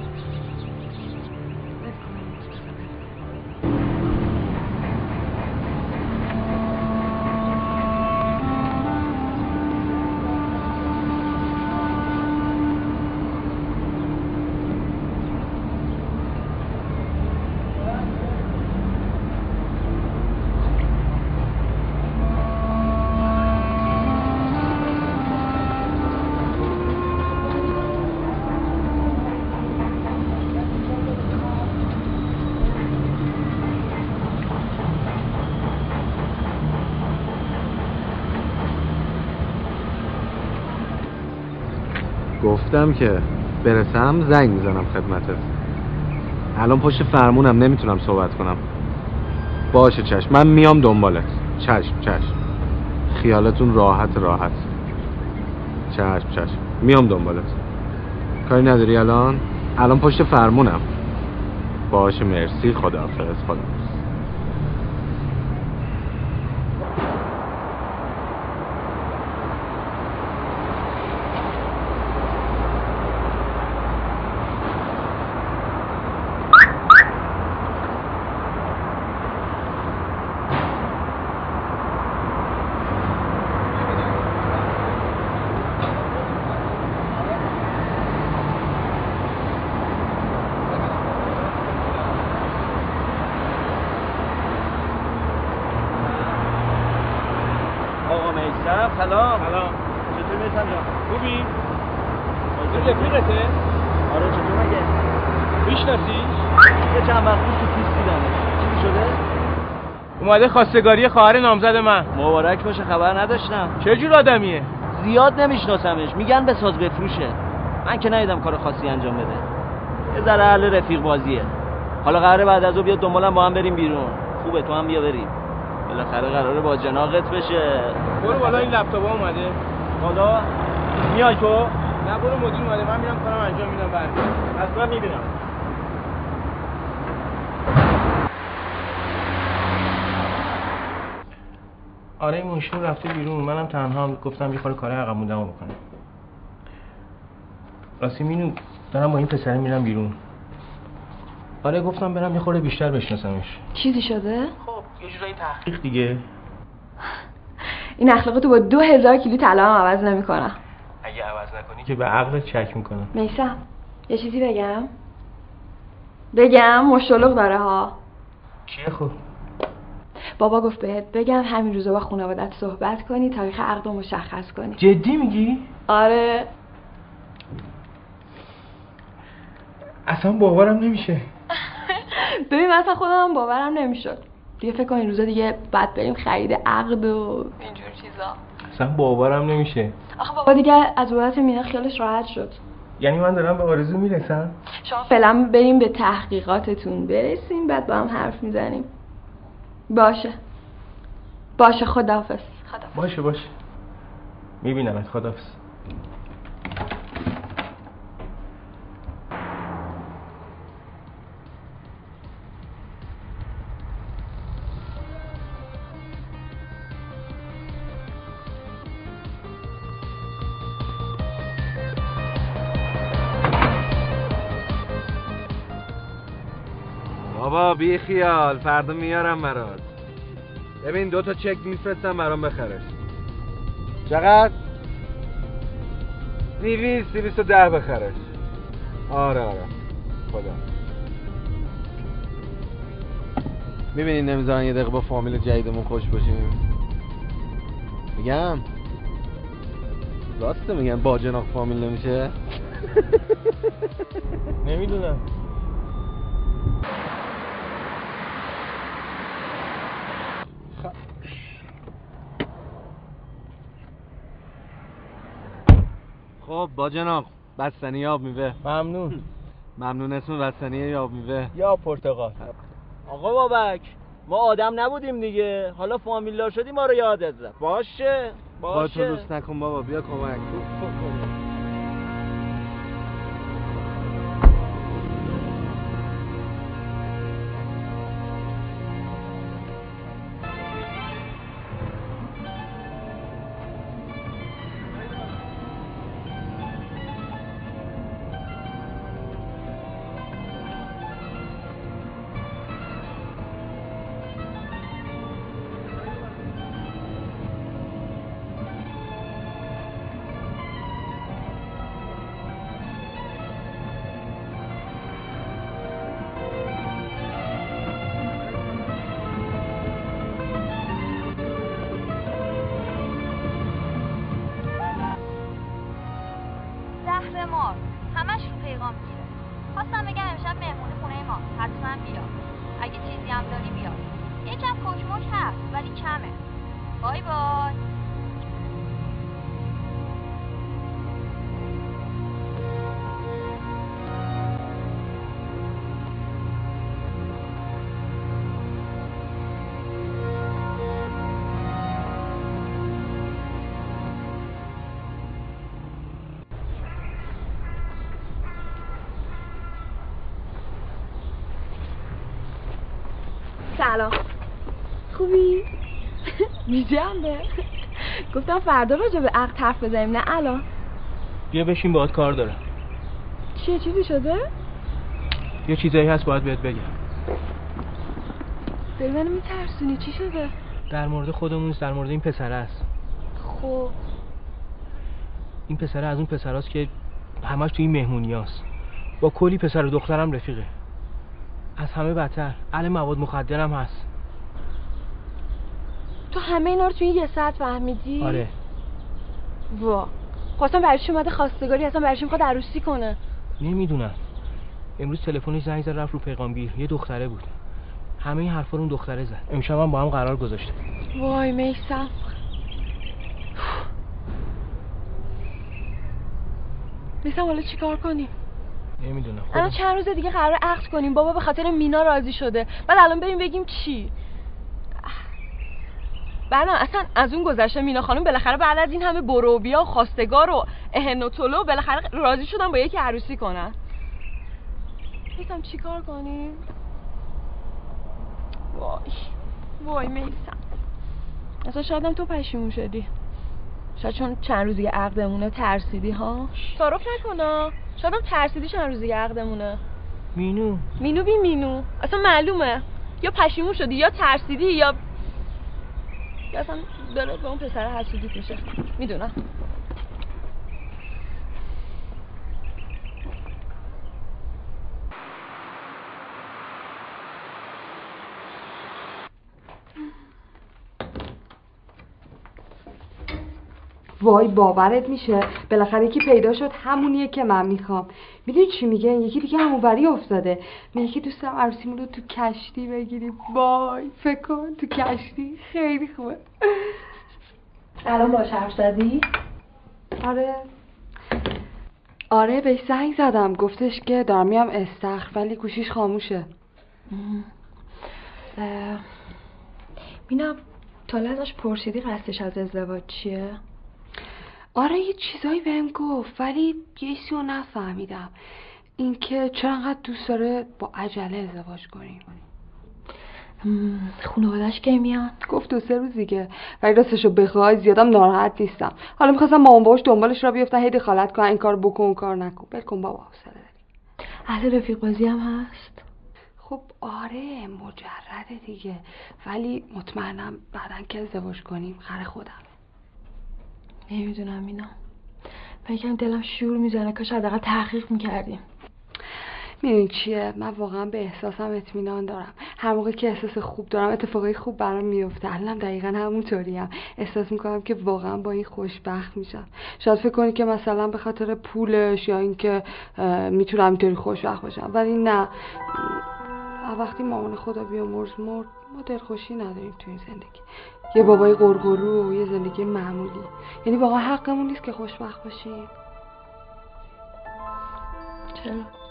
گفتم که برسم زنگ می‌زنم خدمتت. الان پشت فرمونم نمی‌تونم صحبت کنم. باشه چشم. من میام دنبالت. چشم چشم. خیالتون راحت راحت. چشم چشم. میام دنبالت. کاری نداری الان؟ الان پشت فرمونم. باشه مرسی. خداحافظ. خداحافظ سلام سلام چطور میسن جان خوبی؟ این رفیقته؟ آره چطور مگه میشناسیش؟ یه چند وقت پیش تو پیست دیدمش چی شده اومده خواستگاری خواهر نامزد من. مبارک باشه خبر نداشتم. چه جور آدمیه؟ زیاد نمیشناسمش. میگن بساز بفروشه. من که ندیدم کار خاصی انجام بده. یه ذره اهل رفیق بازیه. حالا قراره بعد از او بیاد دنبالم با هم بریم بیرون. خوبه تو هم بیا بریم. بالاخره قراره با جناقت بشه. برو بالا این لپتاپ اومده. حالا میای تو؟ نه برو مدیر اومده. من میرم کارم انجام میدم برمیگردم حتما می‌بینم. آره این مشکل رفته بیرون. منم تنها هم گفتم یه خورده کار عقب موندم بکنم. راستی مینو دارم با این پسره میرم بیرون. آره گفتم برم یه خورده بیشتر بشناسمش. چیزی شده؟ خب یه جورایی تحقیق دیگه. <laughs> این اخلاقاتو با دو هزار کیلو طلا هم عوض نمی‌کنم. اگه عوض نکنی که به عقلت چک می‌کنم. میسم یه چیزی بگم. بگم مشتلق داره ها. چیه؟ خب. بابا گفت بهت بگم همین روزا با خانوادت صحبت کنی تاریخ عقد رو مشخص کنی. جدی میگی؟ آره. اصلا باورم نمیشه. <laughs> ببین اصلا خودم باورم نمی‌شد. دیگه فکر کن این روزا دیگه بعد بریم خرید عقد و اینجور چیزا. اصلا باورم نمیشه. آخه بابا دیگه از بابت مینا خیالش راحت شد. یعنی من دارم به آرزو می‌رسم؟ شما فعلا بریم به تحقیقاتتون برسیم بعد با هم حرف می‌زنیم. باشه. باشه خداحافظ. باشه باشه. میبینمت خدافز بابا بی خیال فردا میارم برات. ببین دو تا چک میفرستم برام بخرش. چقدر؟ دیویس دیویس و ده بخرش. آره آره. خدا. می‌بینی نمی‌ذارن یه دقیقه با فامیل جدیدمون خوش باشیم؟ میگم. راسته میگن با جناق فامیل نمیشه؟ <laughs> نمی‌دونم. خب با جناق بستنی یاب میوه. ممنون. ممنون اسم بستنی یاب میوه. یا پرتقال. آقا بابک ما آدم نبودیم دیگه. حالا فامیلدار شدی ما رو یادت رفت باشه. با باشه. تو دوست نکن بابا بیا کمک سلام. خوبی؟ میجنبه. گفتم فردا راجع به عقد حرف بزنیم نه؟ الان. بیا بشین باهات کار دارم. چیه چیزی شده؟ یه چیزایی هست باید بهت بگم. داری منو میترسونی؟ چی شده؟ در مورد خودمون نیست، در مورد این پسره است. خب. این پسره از اون پسراست که همش توی این مهمونی هست. با کلی پسر و دخترم رفیقه. از همه بدتر. اهل مواد مخدرم هست. تو همه اینا رو توی یه ساعت فهمیدی؟ آره. وا. خواستم برای چی اومده خواستگاری اصلا چی می‌خواد عروسی کنه. نمی‌دونم. امروز تلفنش زنگ زد رفت رو پیغامگیر. یه دختره بود. همه این حرفا رو اون دختره زد. امشب هم با هم قرار گذاشته. وای میسم. میسم حالا چیکار کنیم؟ نمی‌دونم. الان چند روز دیگه قرار عقد کنیم. بابا به خاطر مینا راضی شده. بعد الان بریم بگیم چی. بعد اصلا از اون گذشته مینا خانم بالاخره بعد از این همه بروبیا و خواستگار و اهن و طلو بالاخره راضی شدن با یکی عروسی کنن. میسم چیکار کنیم؟ وای. وای میسم. اصلا شایدم تو پشیمون شدی. شاید چون چند روزی عقدمونه ترسیدی ها؟ تعارف نکنا شایدم ترسیدی چند روزی عقدمونه. مینو. مینو بی مینو. اصلا معلومه. یا پشیمون شدی یا ترسیدی یا یا اصلا داره به اون پسر حسودیت میشه. می‌دونم. وای باورت میشه. بالاخره یکی پیدا شد همونیه که من می‌خوام. می‌دونی چی میگه؟ یکی دیگه همونوری افتاده. میگه که دوست دارم عروسیمون رو تو کشتی بگیریم وای فکر کن تو کشتی. خیلی خوبه. الان باش حرف زدی؟ آره. آره بهش زنگ زدم. گفتش که دارم میام استخر ولی گوشیش خاموشه. مینا تا ازش پرسیدی قصدش از ازدواج چیه؟ آره یه چیزایی بهم گفت ولی یه رو نفهمیدم. اینکه چرا انقدر دوست داره با عجله ازدواج کنیم خانوادش کی میاد؟ گفت دو سه روز دیگه. ولی راستشو بخوای زیادم ناراحت نیستم. حالا می‌خواستم مامان باباش دنبالش را بیفتن هی دخالت کن این کار بکن اون کار نکن. بل کن بابا حوصله داری. اهل رفیق بازی هم هست؟ خب آره مجرده دیگه. ولی مطمئنم بعدا که ازدواج کنیم خر خودم. نمی‌دونم مینا فکرم دلم شور می‌زنه. کاش حداقل تحقیق می‌کردیم. می‌دونی چیه؟ من واقعا به احساسم اطمینان دارم. هر موقع که احساس خوب دارم اتفاقای خوب برام میفته الانم دقیقا همونطوری هم احساس می‌کنم که واقعا با این خوشبخت میشم. شاید فکر کنی که مثلا به خاطر پولش یا اینکه می‌تونم اینطوری خوشبخت باشم. ولی نه. وقتی مامان خدا بیامرز مرد ما دلخوشی نداریم تو این زندگی. یه بابای قرقرو و یه زندگی معمولی یعنی واقعا حقمون نیست که خوشبخت باشیم چرا؟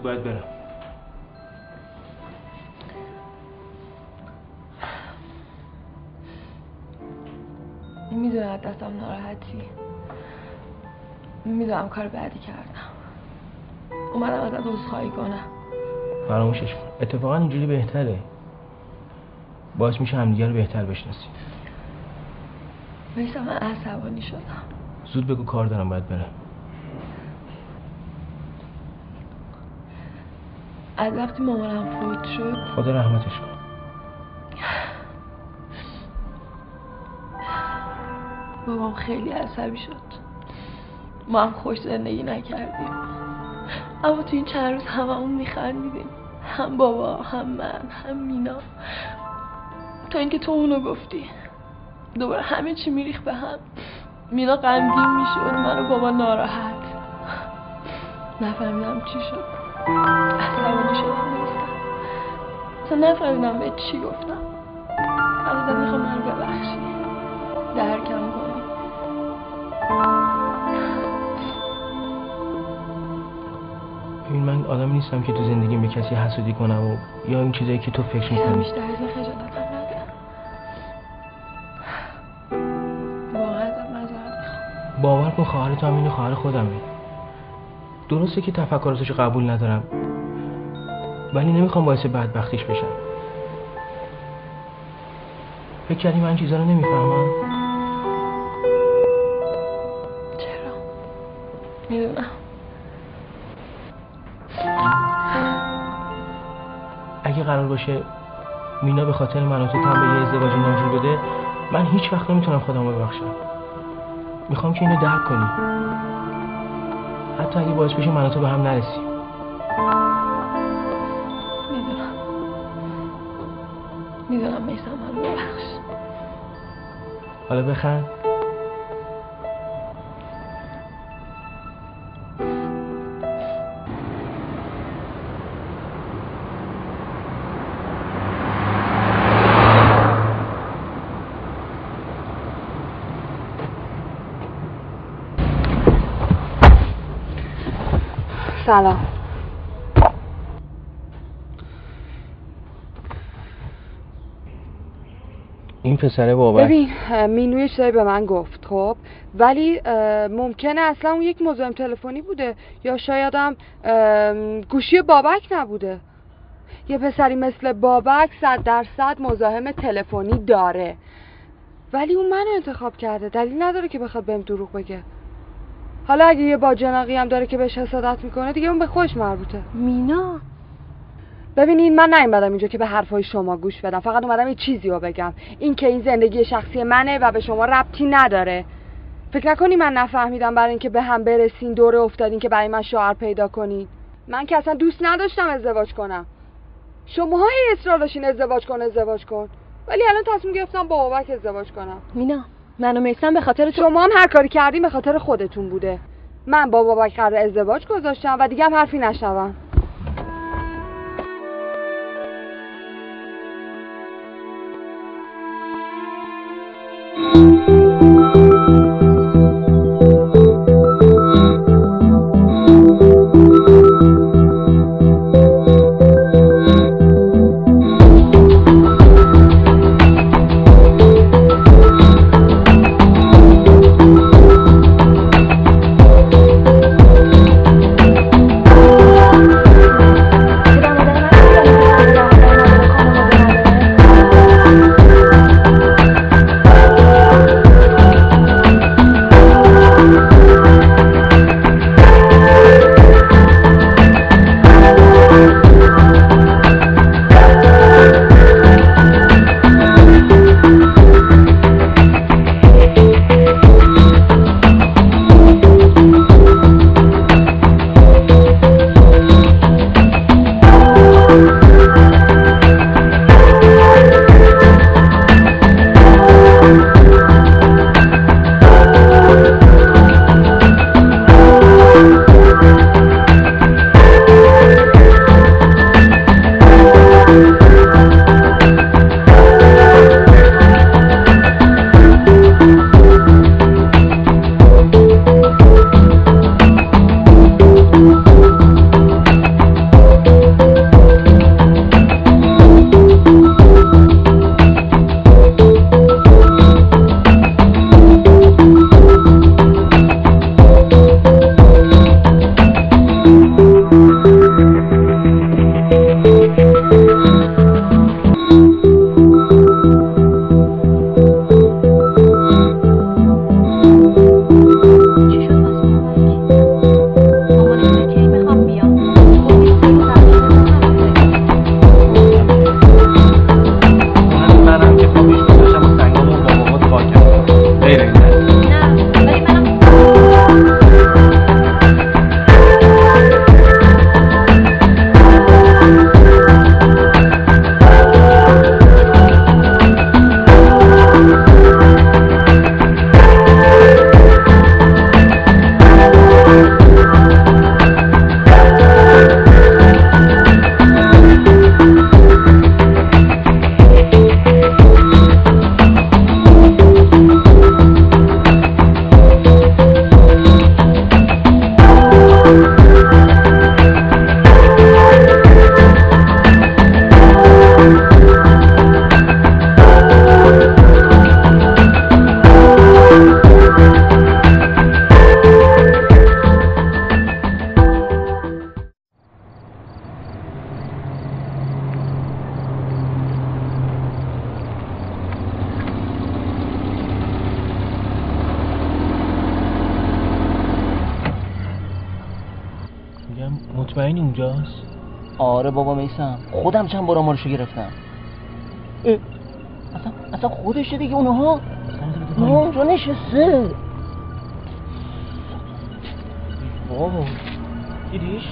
زود باید برم. می‌دونم دستم ناراحتی. می‌دونم کار بعدی کردم. اومدم ازت عذرخواهی کنم. فراموشش کن. اتفاقا اینجوری بهتره. باعث میشه همدیگه رو بهتر بشناسیم. میسم من عصبانی شدم. زود بگو کار دارم باید برم. از وقتی مامانم فوت شد. خدا رحمتش کن بابام خیلی عصبی شد. ما هم خوش زندگی نکردیم. اما تو این چند روز هممون میخندیدیم. هم بابا هم من هم مینا. تا اینکه تو اونو گفتی. دوباره همه چی میریخ به هم. مینا غمگین می‌شد من و بابا ناراحت. نفهمیدم چی شد. عصبانی شدم نیستم اصلا نفهمیدم به چی گفتم. ازت می‌خوام من ببخشی. درکم کنی. ببین من آدمی نیستم که تو زندگیم به کسی حسودی کنم و یا این چیزایی که تو فکر می‌کنی. بیشتر از این خجالتم نده واقعا باور کن خواهر تو هم اینو خواهر خودمه. درسته که تفکراتش قبول ندارم. ولی نمی‌خوام باعث بدبختیش بشم. فکر کردی من چیزا رو نمی‌فهمم؟ چرا؟ می‌دونم اگه قرار باشه مینا به خاطر من تو تو به یه ازدواج ناجور بده من هیچ وقت نمی‌تونم خودم رو ببخشم. می‌خوام که اینو درک کنی. حتی اگه باعث بشه من تو به هم نرسیم. می‌دونم. می‌دونم میسم من ببخش. حالا بخند. پسره بابک. ببین اه، مینوی چیزایی به من گفت خب؟ ولی ممکنه اصلا اون یک مزاحم تلفنی بوده یا شایدم ام، گوشی بابک نبوده. یه پسری مثل بابک صد درصد مزاحم تلفنی داره. ولی اون منو انتخاب کرده. دلیل نداره که بخواد بهم دروغ بگه. حالا اگه یه باجناقی هم داره که بهش حسادت می‌کنه دیگه اون به خودش مربوطه. مینا؟ ببینین من نیومدم اینجا که به حرفای شما گوش بدم. فقط اومدم یه چیزی رو بگم. این که این زندگی شخصی منه و به شما ربطی نداره. فکر نکنی من نفهمیدم برای اینکه به هم برسین دوره افتادین که برای من شوهر پیدا کنین. من که اصلا دوست نداشتم ازدواج کنم. شما هی اصرار داشتین ازدواج کن ازدواج کن. ولی الان تصمیم گرفتم با بابک ازدواج کنم. مینا من و میسم به خاطر تو شما هم هر کاری کردین به خاطر خودتون بوده. من با بابک قرار ازدواج گذاشتم و دیگه هم حرفی نشنوم. منم میسم. خودم چند بار آمارشو گرفتم. اصلا اصلا خودشه دیگه اونها؟ نه اونجا نشسته. بابا دیدیش؟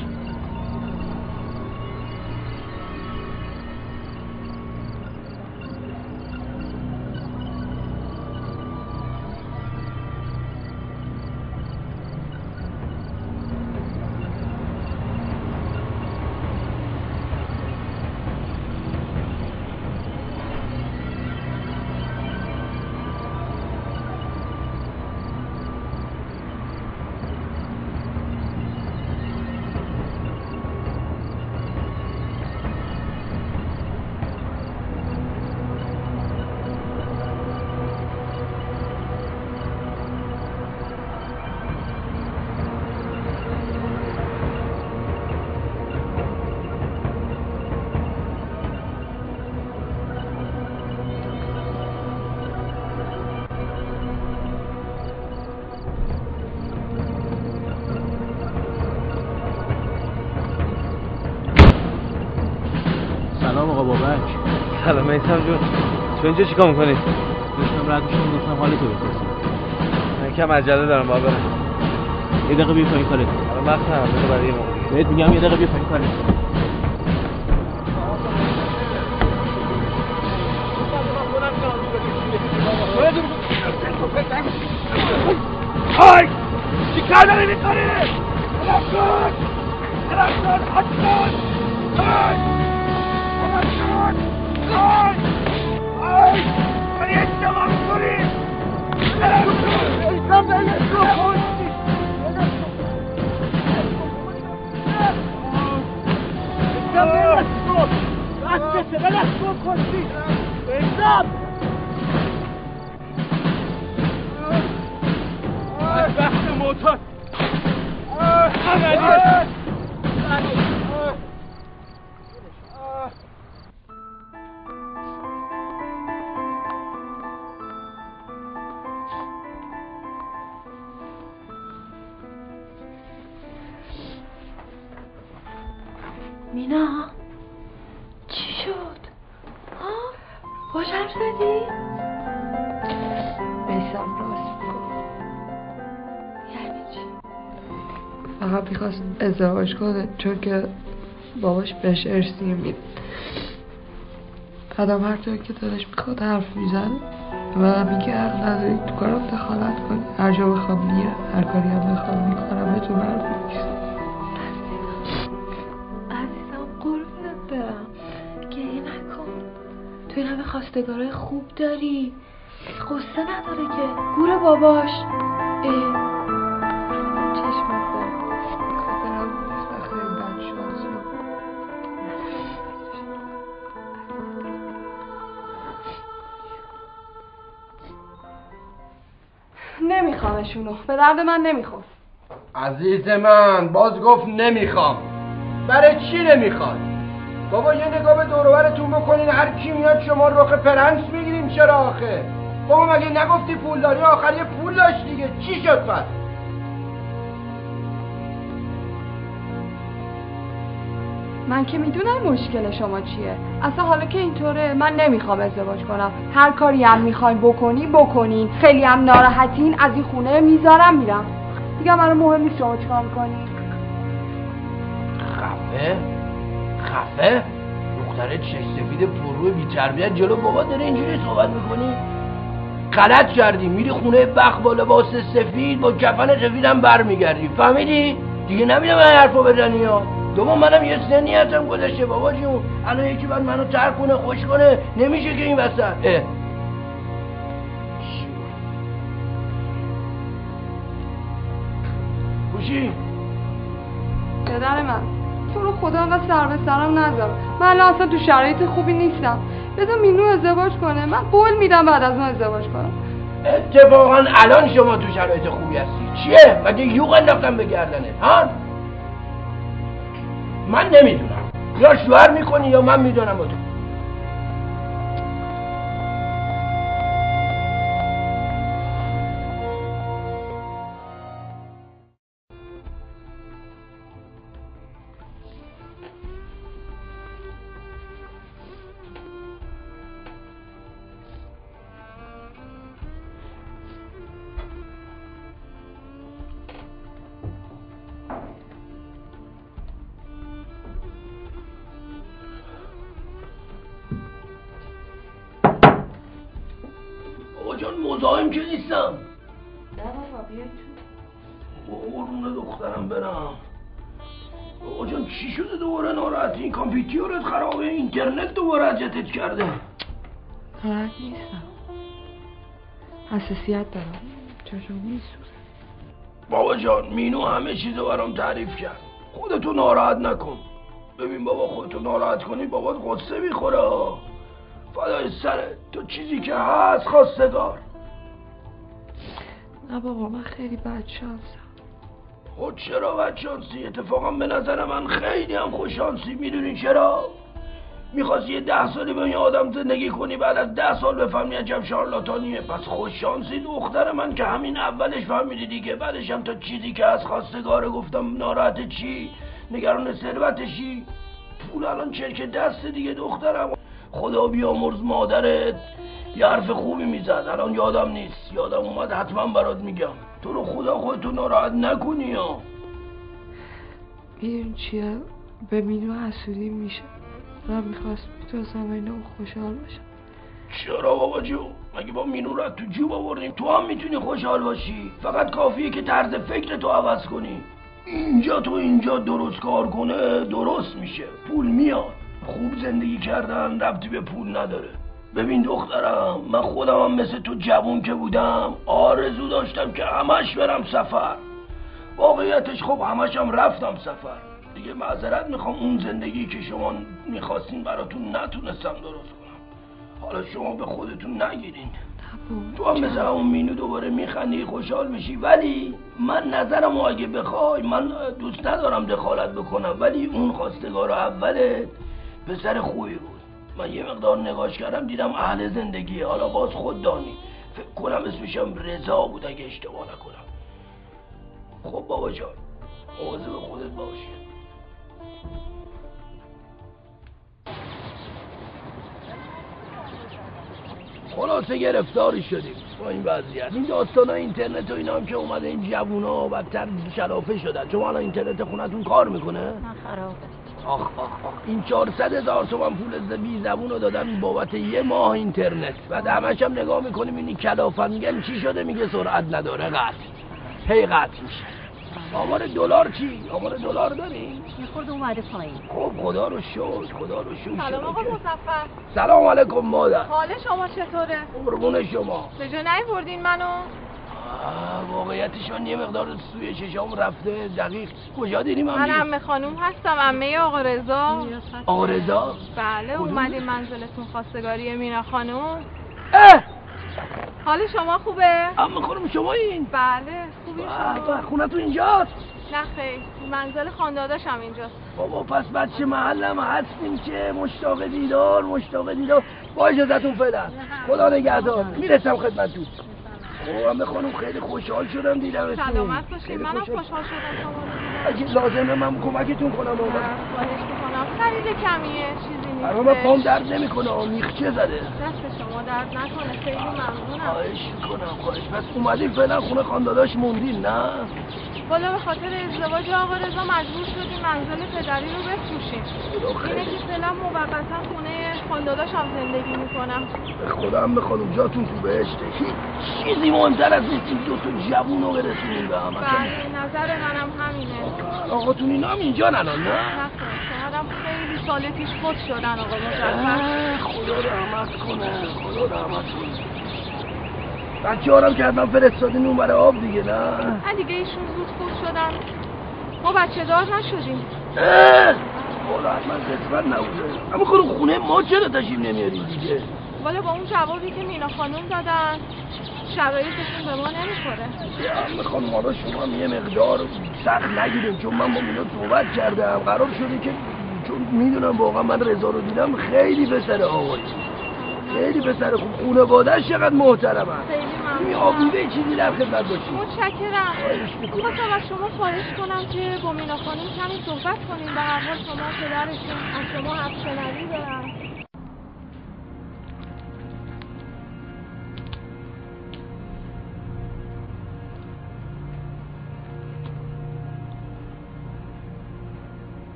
میسم جون تو اینجا چیکار می‌کنی؟ داشتم رد میشم گفتم حالتو بپرسم من کم عجله دارم بابا برم. یه دقیقه بیا پایین کارت. الان وقت هم بذار برای یه موقع. بهت میگم یه دقیقه بیا پایین کارت. های! چی کار داری می‌کنی؟ علم کن علم کن ازدواج کنه چون که باباش بهش ارسی میده. آدم هر طور که دلش می‌خواد حرف می‌زنه و میگه حق نداری تو کارم دخالت کنی هر جا بخوام میرم هر کاری هم بخوام می‌کنم به تو نیست عزیزم قربونت برم. گریه نکن. تو این همه خوب داری. قصه نداره که. گور باباش. اه. نمیخوامشونو به درد من نمیخور عزیز من باز گفت نمی‌خوام. برای چی نمی‌خواد؟ بابا یه نگاه به دوروبرتون بکنین هر کی میاد شما رخ پرنس می‌گیریم چرا آخه؟ بابا مگه نگفتی پول داری آخر یه پول داشت دیگه. چی شد پس؟ من که می‌دونم مشکل شما چیه. اصلا حالا که اینطوره من نمی‌خوام ازدواج کنم. هر کاری هم می‌خواین بکنی بکنین. خیلی هم ناراحتین از این خونه می‌ذارم میرم. دیگه برای مهم نیست شما چیکار می‌کنی. خفه. خفه؟ دختره چش سفید پررو بی‌تربیت جلو. بابا داره اینجوری صحبت می‌کنی؟ غلط کردی. میری خونه بخ با لباس سفید با کفن سفید هم برمیگردی. فهمیدی؟ دیگه نمی‌دونم این حرفو بزنی ها دوم منم یه سنی هستم گذشته بابا جون الان یکی باید منو ترک کنه خوش کنه. نمیشه که این وسط. اه. گوشی پدر من تو رو خدا انقدر سر به سرم نذار. من الان اصلا تو شرایط خوبی نیستم. بذار مینو ازدواج کنه. من قول میدم بعد از من ازدواج کنم. اتفاقا الان شما تو شرایط خوبی هستی. چیه؟ مگه یوغ انداختم به گردنت ها؟ من نمی‌دونم. یا شوهر می‌کنی یا من می‌دونم. تو اذیتت کرده؟ ناراحت نیستم. حساسیت دارم. چشم میسوزه بابا جان مینو همه چیزو برام تعریف کرد. خودتو ناراحت نکن. ببین بابا خودتو ناراحت کنی بابات قصه می‌خوره. فدای سرت تو چیزی که هست خواستگار. نه بابا من خیلی بد شانسم. خود چرا بدشانسی اتفاقا به نظر من خیلی هم خوششانسی می‌دونی چرا؟ می‌خواستی یه ده سالی با این آدم زندگی کنی بعد از ده سال بفهمی عجب شارلاتانیه. پس خوششانسی دختر من که همین اولش فهمیدی دیگه. بعدش هم تا چیزی که از خواستگاره گفتم ناراحت چی؟ نگران ثروتشی پول الان چرک دست دیگه دخترم. خدا بیامرز مادرت. یه حرف خوبی می‌زد. الان یادم نیست. یادم اومد. حتما برات میگم. تو رو خدا خودتو ناراحت نکنی یا چیه؟ به مینو حسودی میشه؟ من می‌خواست می‌تونستم اینو خوشحال باشم چرا بابا جو؟ مگه با مینو رو تو جوب آوردیم؟ تو هم می‌تونی خوشحال باشی. فقط کافیه که طرز فکر تو عوض کنی. اینجا تو اینجا درست کار کنه درست میشه. پول میاد. خوب زندگی کردن ربطی به پول نداره. ببین دخترم من خودم هم مثل تو جوون که بودم آرزو داشتم که همش برم سفر. واقعیتش خب همش هم رفتم سفر. دیگه معذرت می‌خوام. اون زندگی که شما می‌خواستین براتون نتونستم درست کنم. حالا شما به خودتون نگیرین. تو هم مثل اون مینو دوباره میخندی خوشحال میشی. ولی من نظرم اگه بخوای من دوست ندارم دخالت بکنم. ولی اون خواستگار اولت پسر خوبی بود. من یه مقدار نگاش کردم دیدم اهل زندگی. حالا باز خود دانی. فکر کنم اسمشم رضا بود اگه اشتباه نکنم. خب بابا جان مواظب خودت باشی. خلاصه گرفتاری شدیم با این وضعیت. این داستان اینترنت و اینا هم که اومده این جوونا بدتر شلافه شدن. شما الان اینترنت خونتون کار می‌کنه؟ نه خرابه. آخ آخ آخ. این 400 هزار تومن پول بی زبون رو دادن بابت یه ماه اینترنت. بعد همش هم نگاه می‌کنیم این کلافن میگن چی شده؟ میگه سرعت نداره قطع. هی قطع میشه. آمار دلار چی؟ آمار دلار داریم؟ یه خورده اومده پایین. خب خدا رو شکر خدا رو شکر. سلام آقا مصفر سلام علیکم مادر. حال شما چطوره؟ قربون شما. به جا نیوردین منو؟ آه، واقعیتش من یه مقدار سوی چشام رفته دقیق. کجا دیدیم من هم عمه خانوم هستم عمه آقا رضا. آقا رضا؟ بله؟ اومدیم منزلتون خواستگاری مینا خانوم. اه! حال شما خوبه؟ عمه خانم شما این بله. شما خونه تو اینجاست. نه خیر منزل خانداداشم اینجاست. بابا پس بچه محلم هستیم که مشتاق دیدار مشتاق دیدار. با اجازتون فعلا. خدا نگهدار. می‌رسم خدمتتون. خب عمه خانم خیلی خوشحال شدم دیدم سلامت باشید منم خوشحال شدم شما. اگه لازمه من کمکتون کنم. بابا خواهش می‌کنم. خرید کمیه چیزی نیست. برای من پام درد نمی‌کنه. میخچه زده؟ دست شما درد نکنه. خیلی ممنونم. خواهش می‌کنم خواهش. پس اومدیم فعلا خونه خانداداش موندین نه؟ بالا به خاطر ازدواج آقا رضا مجبور شدیم منزل پدری رو بفروشیم. اینه که فعلا موقتا خونه خانداداشم زندگی می‌کنم. به خدا هم بخوادم جاتون تو بهشته. هیچ چیزی مهمتر از نیست این دو تا جوون رو برسونیم به هم بله نظر منم همینه. آقاتون اینا هم اینجا الان نه؟ نخیر شایدم خیلی سال پیش فوت شدن آقا خدا رحمت کنه خدا رحمت کنه. بچه هارم که حتما فرستادین اون برای آب دیگه نه؟ نه دیگه ایشون زود فوت شدن. ما بچه دار نشدیم. خدا حتما قسمت نبوده. اما خانم خونه ما چرا تشریف نمیاریم؟ دیگه والا با اون جوابی که مینا خانم دادن شرایطشون به ما نمی‌خوره. یه خانم حالا شما هم یه مقدار سخت نگیریم چون من با مینا صحبت کردم. قرار شده که چون می‌دونم واقعا من رضا رو دیدم خیلی پسر آقایی خیلی پسر خوب. خونواده‌اش چقدر محترمه. خیلی آبیده چیزی در خدمت باشی. متشکرم. خواهش می‌کنم. خواستم از شما خواهش کنم که با مینا خانم کمی صحبت کنیم. به هر حال شما پدرشون از شما حرف شنوی دارم.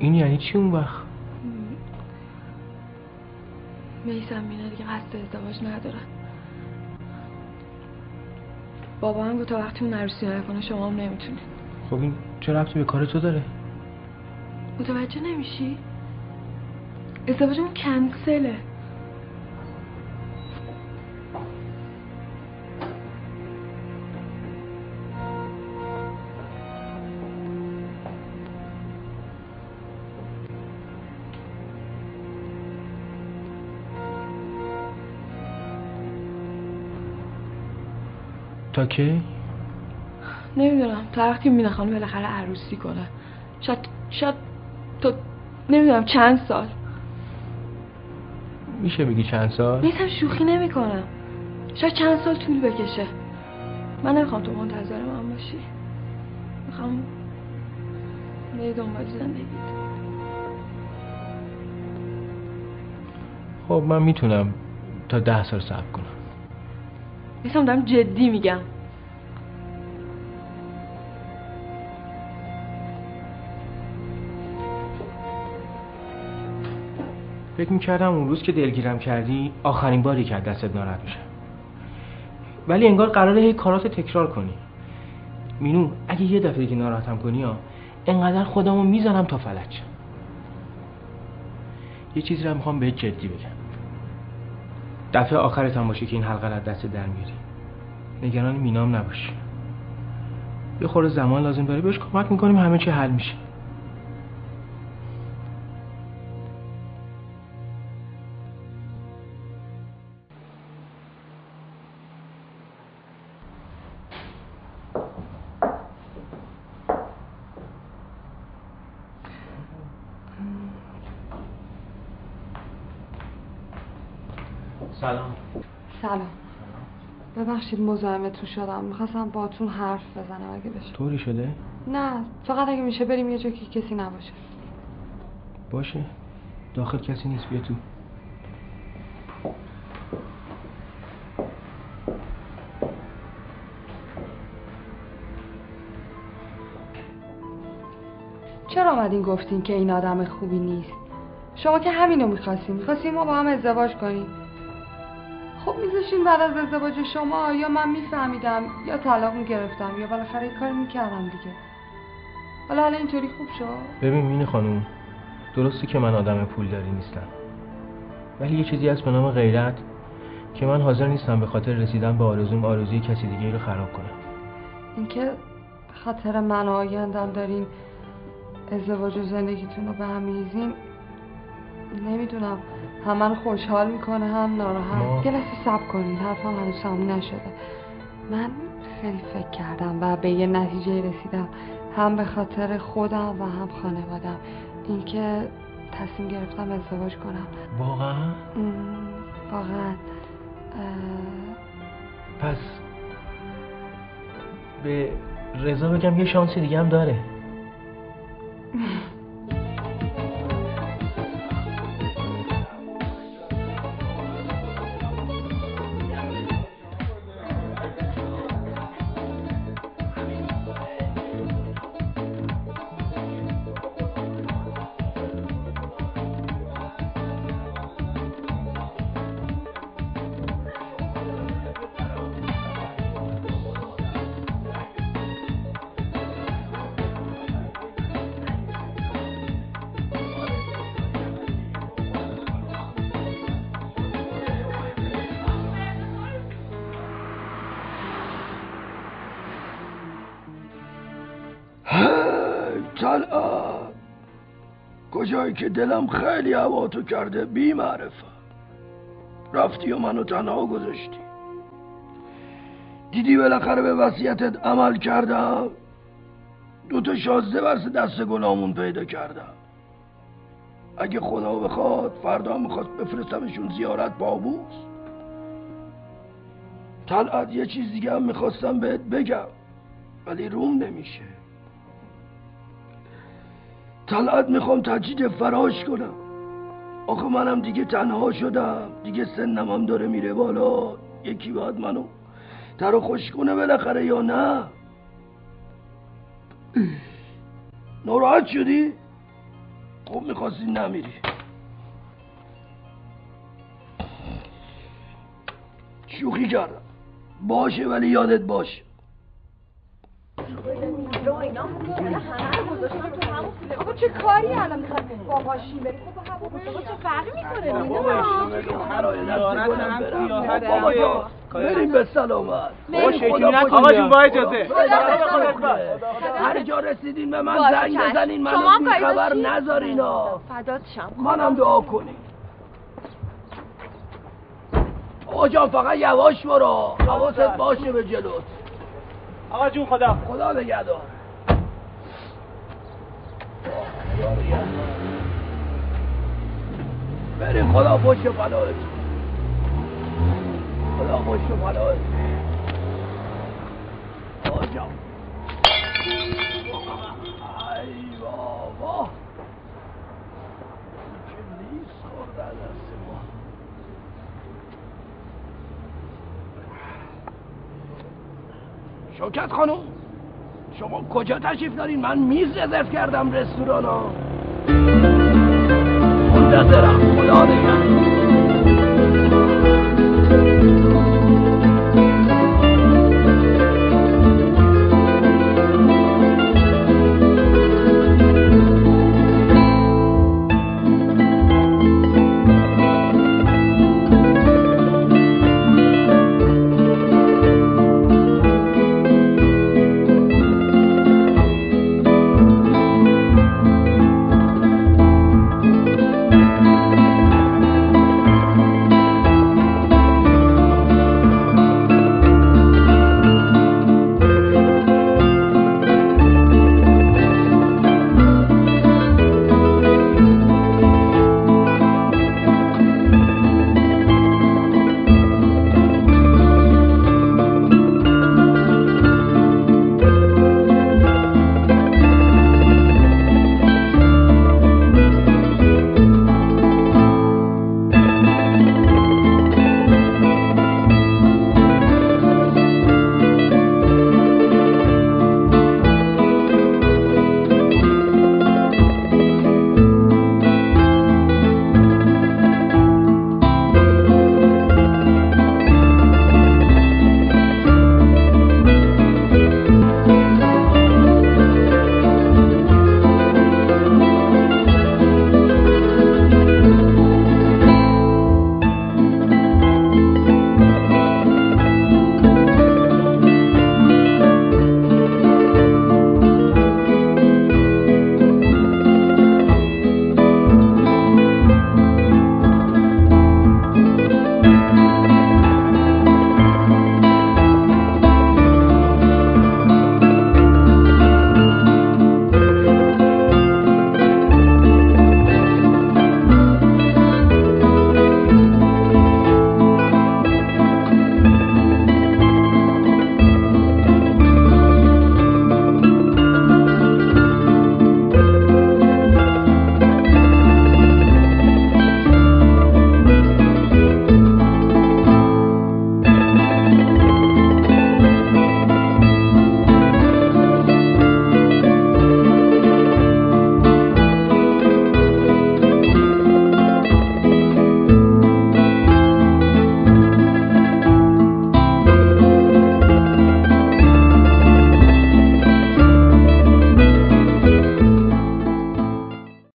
این یعنی چی اون وقت؟ میسم مینا دیگه قصد ازدواج ندارن بابا هم تا وقتی اون عروسی نکنه شما هم نمی‌تونید خب این چه ربطی به کار تو داره؟ متوجه نمیشی؟ ازدواجمون کنسله. تا کی؟ نمی‌دونم. تا وقتی مینا خانم بالاخره عروسی کنه. شاید شاید تو نمی‌دونم چند سال. میشه بگی چند سال؟ نیستم شوخی نمی‌کنم. شاید چند سال طول بکشه. من نمی‌خوام تو منتظر من باشی. می‌خوام بری دنبال زندگی خب من می‌تونم تا ده سال صبر کنم. نیستم دارم جدی میگم. فکر می‌کردم اون روز که دلگیرم کردی آخرین باری که دستت ناراحت میشه ولی انگار قراره هی کارات تکرار کنی. مینو اگه یه دفعه دیگه ناراحتم کنی ها انقدر خودمو می‌زنم تا فلج. یه چیزی رو می‌خوام بهت جدی بگم. دفعه آخرت هم باشه که این حلقه رو دست در میاری. نگران مینام نباش. یه خورده زمان لازم داره بهش کمک می‌کنیم همه چی حل میشه. ببخشید مزاحمتون شدم. می‌خواستم باتون حرف بزنم اگه بشه. طوری شده؟ نه فقط اگه میشه بریم یه جا که کسی نباشه. باشه. داخل کسی نیست بیا تو. چرا آمدین گفتین که این آدم خوبی نیست؟ شما که همینو می‌خواستین. می‌خواستین ما با هم ازدواج کنیم. خب میذاشین بعد از ازدواج شما یا من میفهمیدم یا طلاق می‌گرفتم یا بالاخره یه کاری می‌کردم دیگه. حالا حالا اینطوری خوب شد؟ ببین مینی خانوم درسته که من آدم پولداری نیستم. ولی یه چیزی هست به نام غیرت که من حاضر نیستم به خاطر رسیدن به آرزوم آرزوی کسی دیگه رو خراب کنم. اینکه خاطر من و آیندم دارین ازدواج و زندگیتون رو به هم میریزین نمی‌دونم. هم من خوشحال می‌کنه هم ناراحت. ما- یه لحظه سب کنید حرفم هنوز تموم نشده. من خیلی فکر کردم و به یه نتیجه رسیدم. هم به خاطر خودم و هم خانوادم. اینکه تصمیم گرفتم ازدواج کنم. واقعا؟ واقعا. اه، پس به رضا بگم یه شانس دیگه هم داره. <laughs> طلعت کجایی که دلم خیلی هوا تو کرده بی معرفت رفتی و منو تنها گذاشتی. دیدی بالاخره به وصیتت عمل کردم. دوتا شازده ورس دست گلامون پیدا کردم. اگه خدا بخواد فردا می‌خواد بفرستمشون زیارت بابوس. طلعت یه چیز دیگه هم می‌خواستم بهت بگم ولی روم نمیشه. طلعت می‌خوام تجدید فراش کنم. آخه منم دیگه تنها شدم. دیگه سنم هم داره میره بالا. یکی باید منو تر خوش کنه بالاخره یا نه؟ ناراحت شدی؟ خب می‌خواستی نمیری. شوخی کردم. باشه ولی یادت باشه بابا چه کاری الان می‌خواد با ماشین بری خب با هواپیما چه فرقی می‌کنه؟ بابا جان بریم به سلامت آقا جون با اجازه هر جا رسیدین به من زنگ. بزنین منو بی خبر داشتی؟ نذارینا فدات شم. منم دعا کنین آقا جان فقط یواش برو. حواست باشه به جلوت. آقا جون خدا. خدا نگهدار. نگهدار. بریم خدا پشت پناهت خدا پناهت آقا جان. ای بابا. که نیست خورده دست ما. شوکت خانم. شما کجا تشریف دارین؟ من میز رزرو کردم رستوران ها منتظرم. خدا نگهدار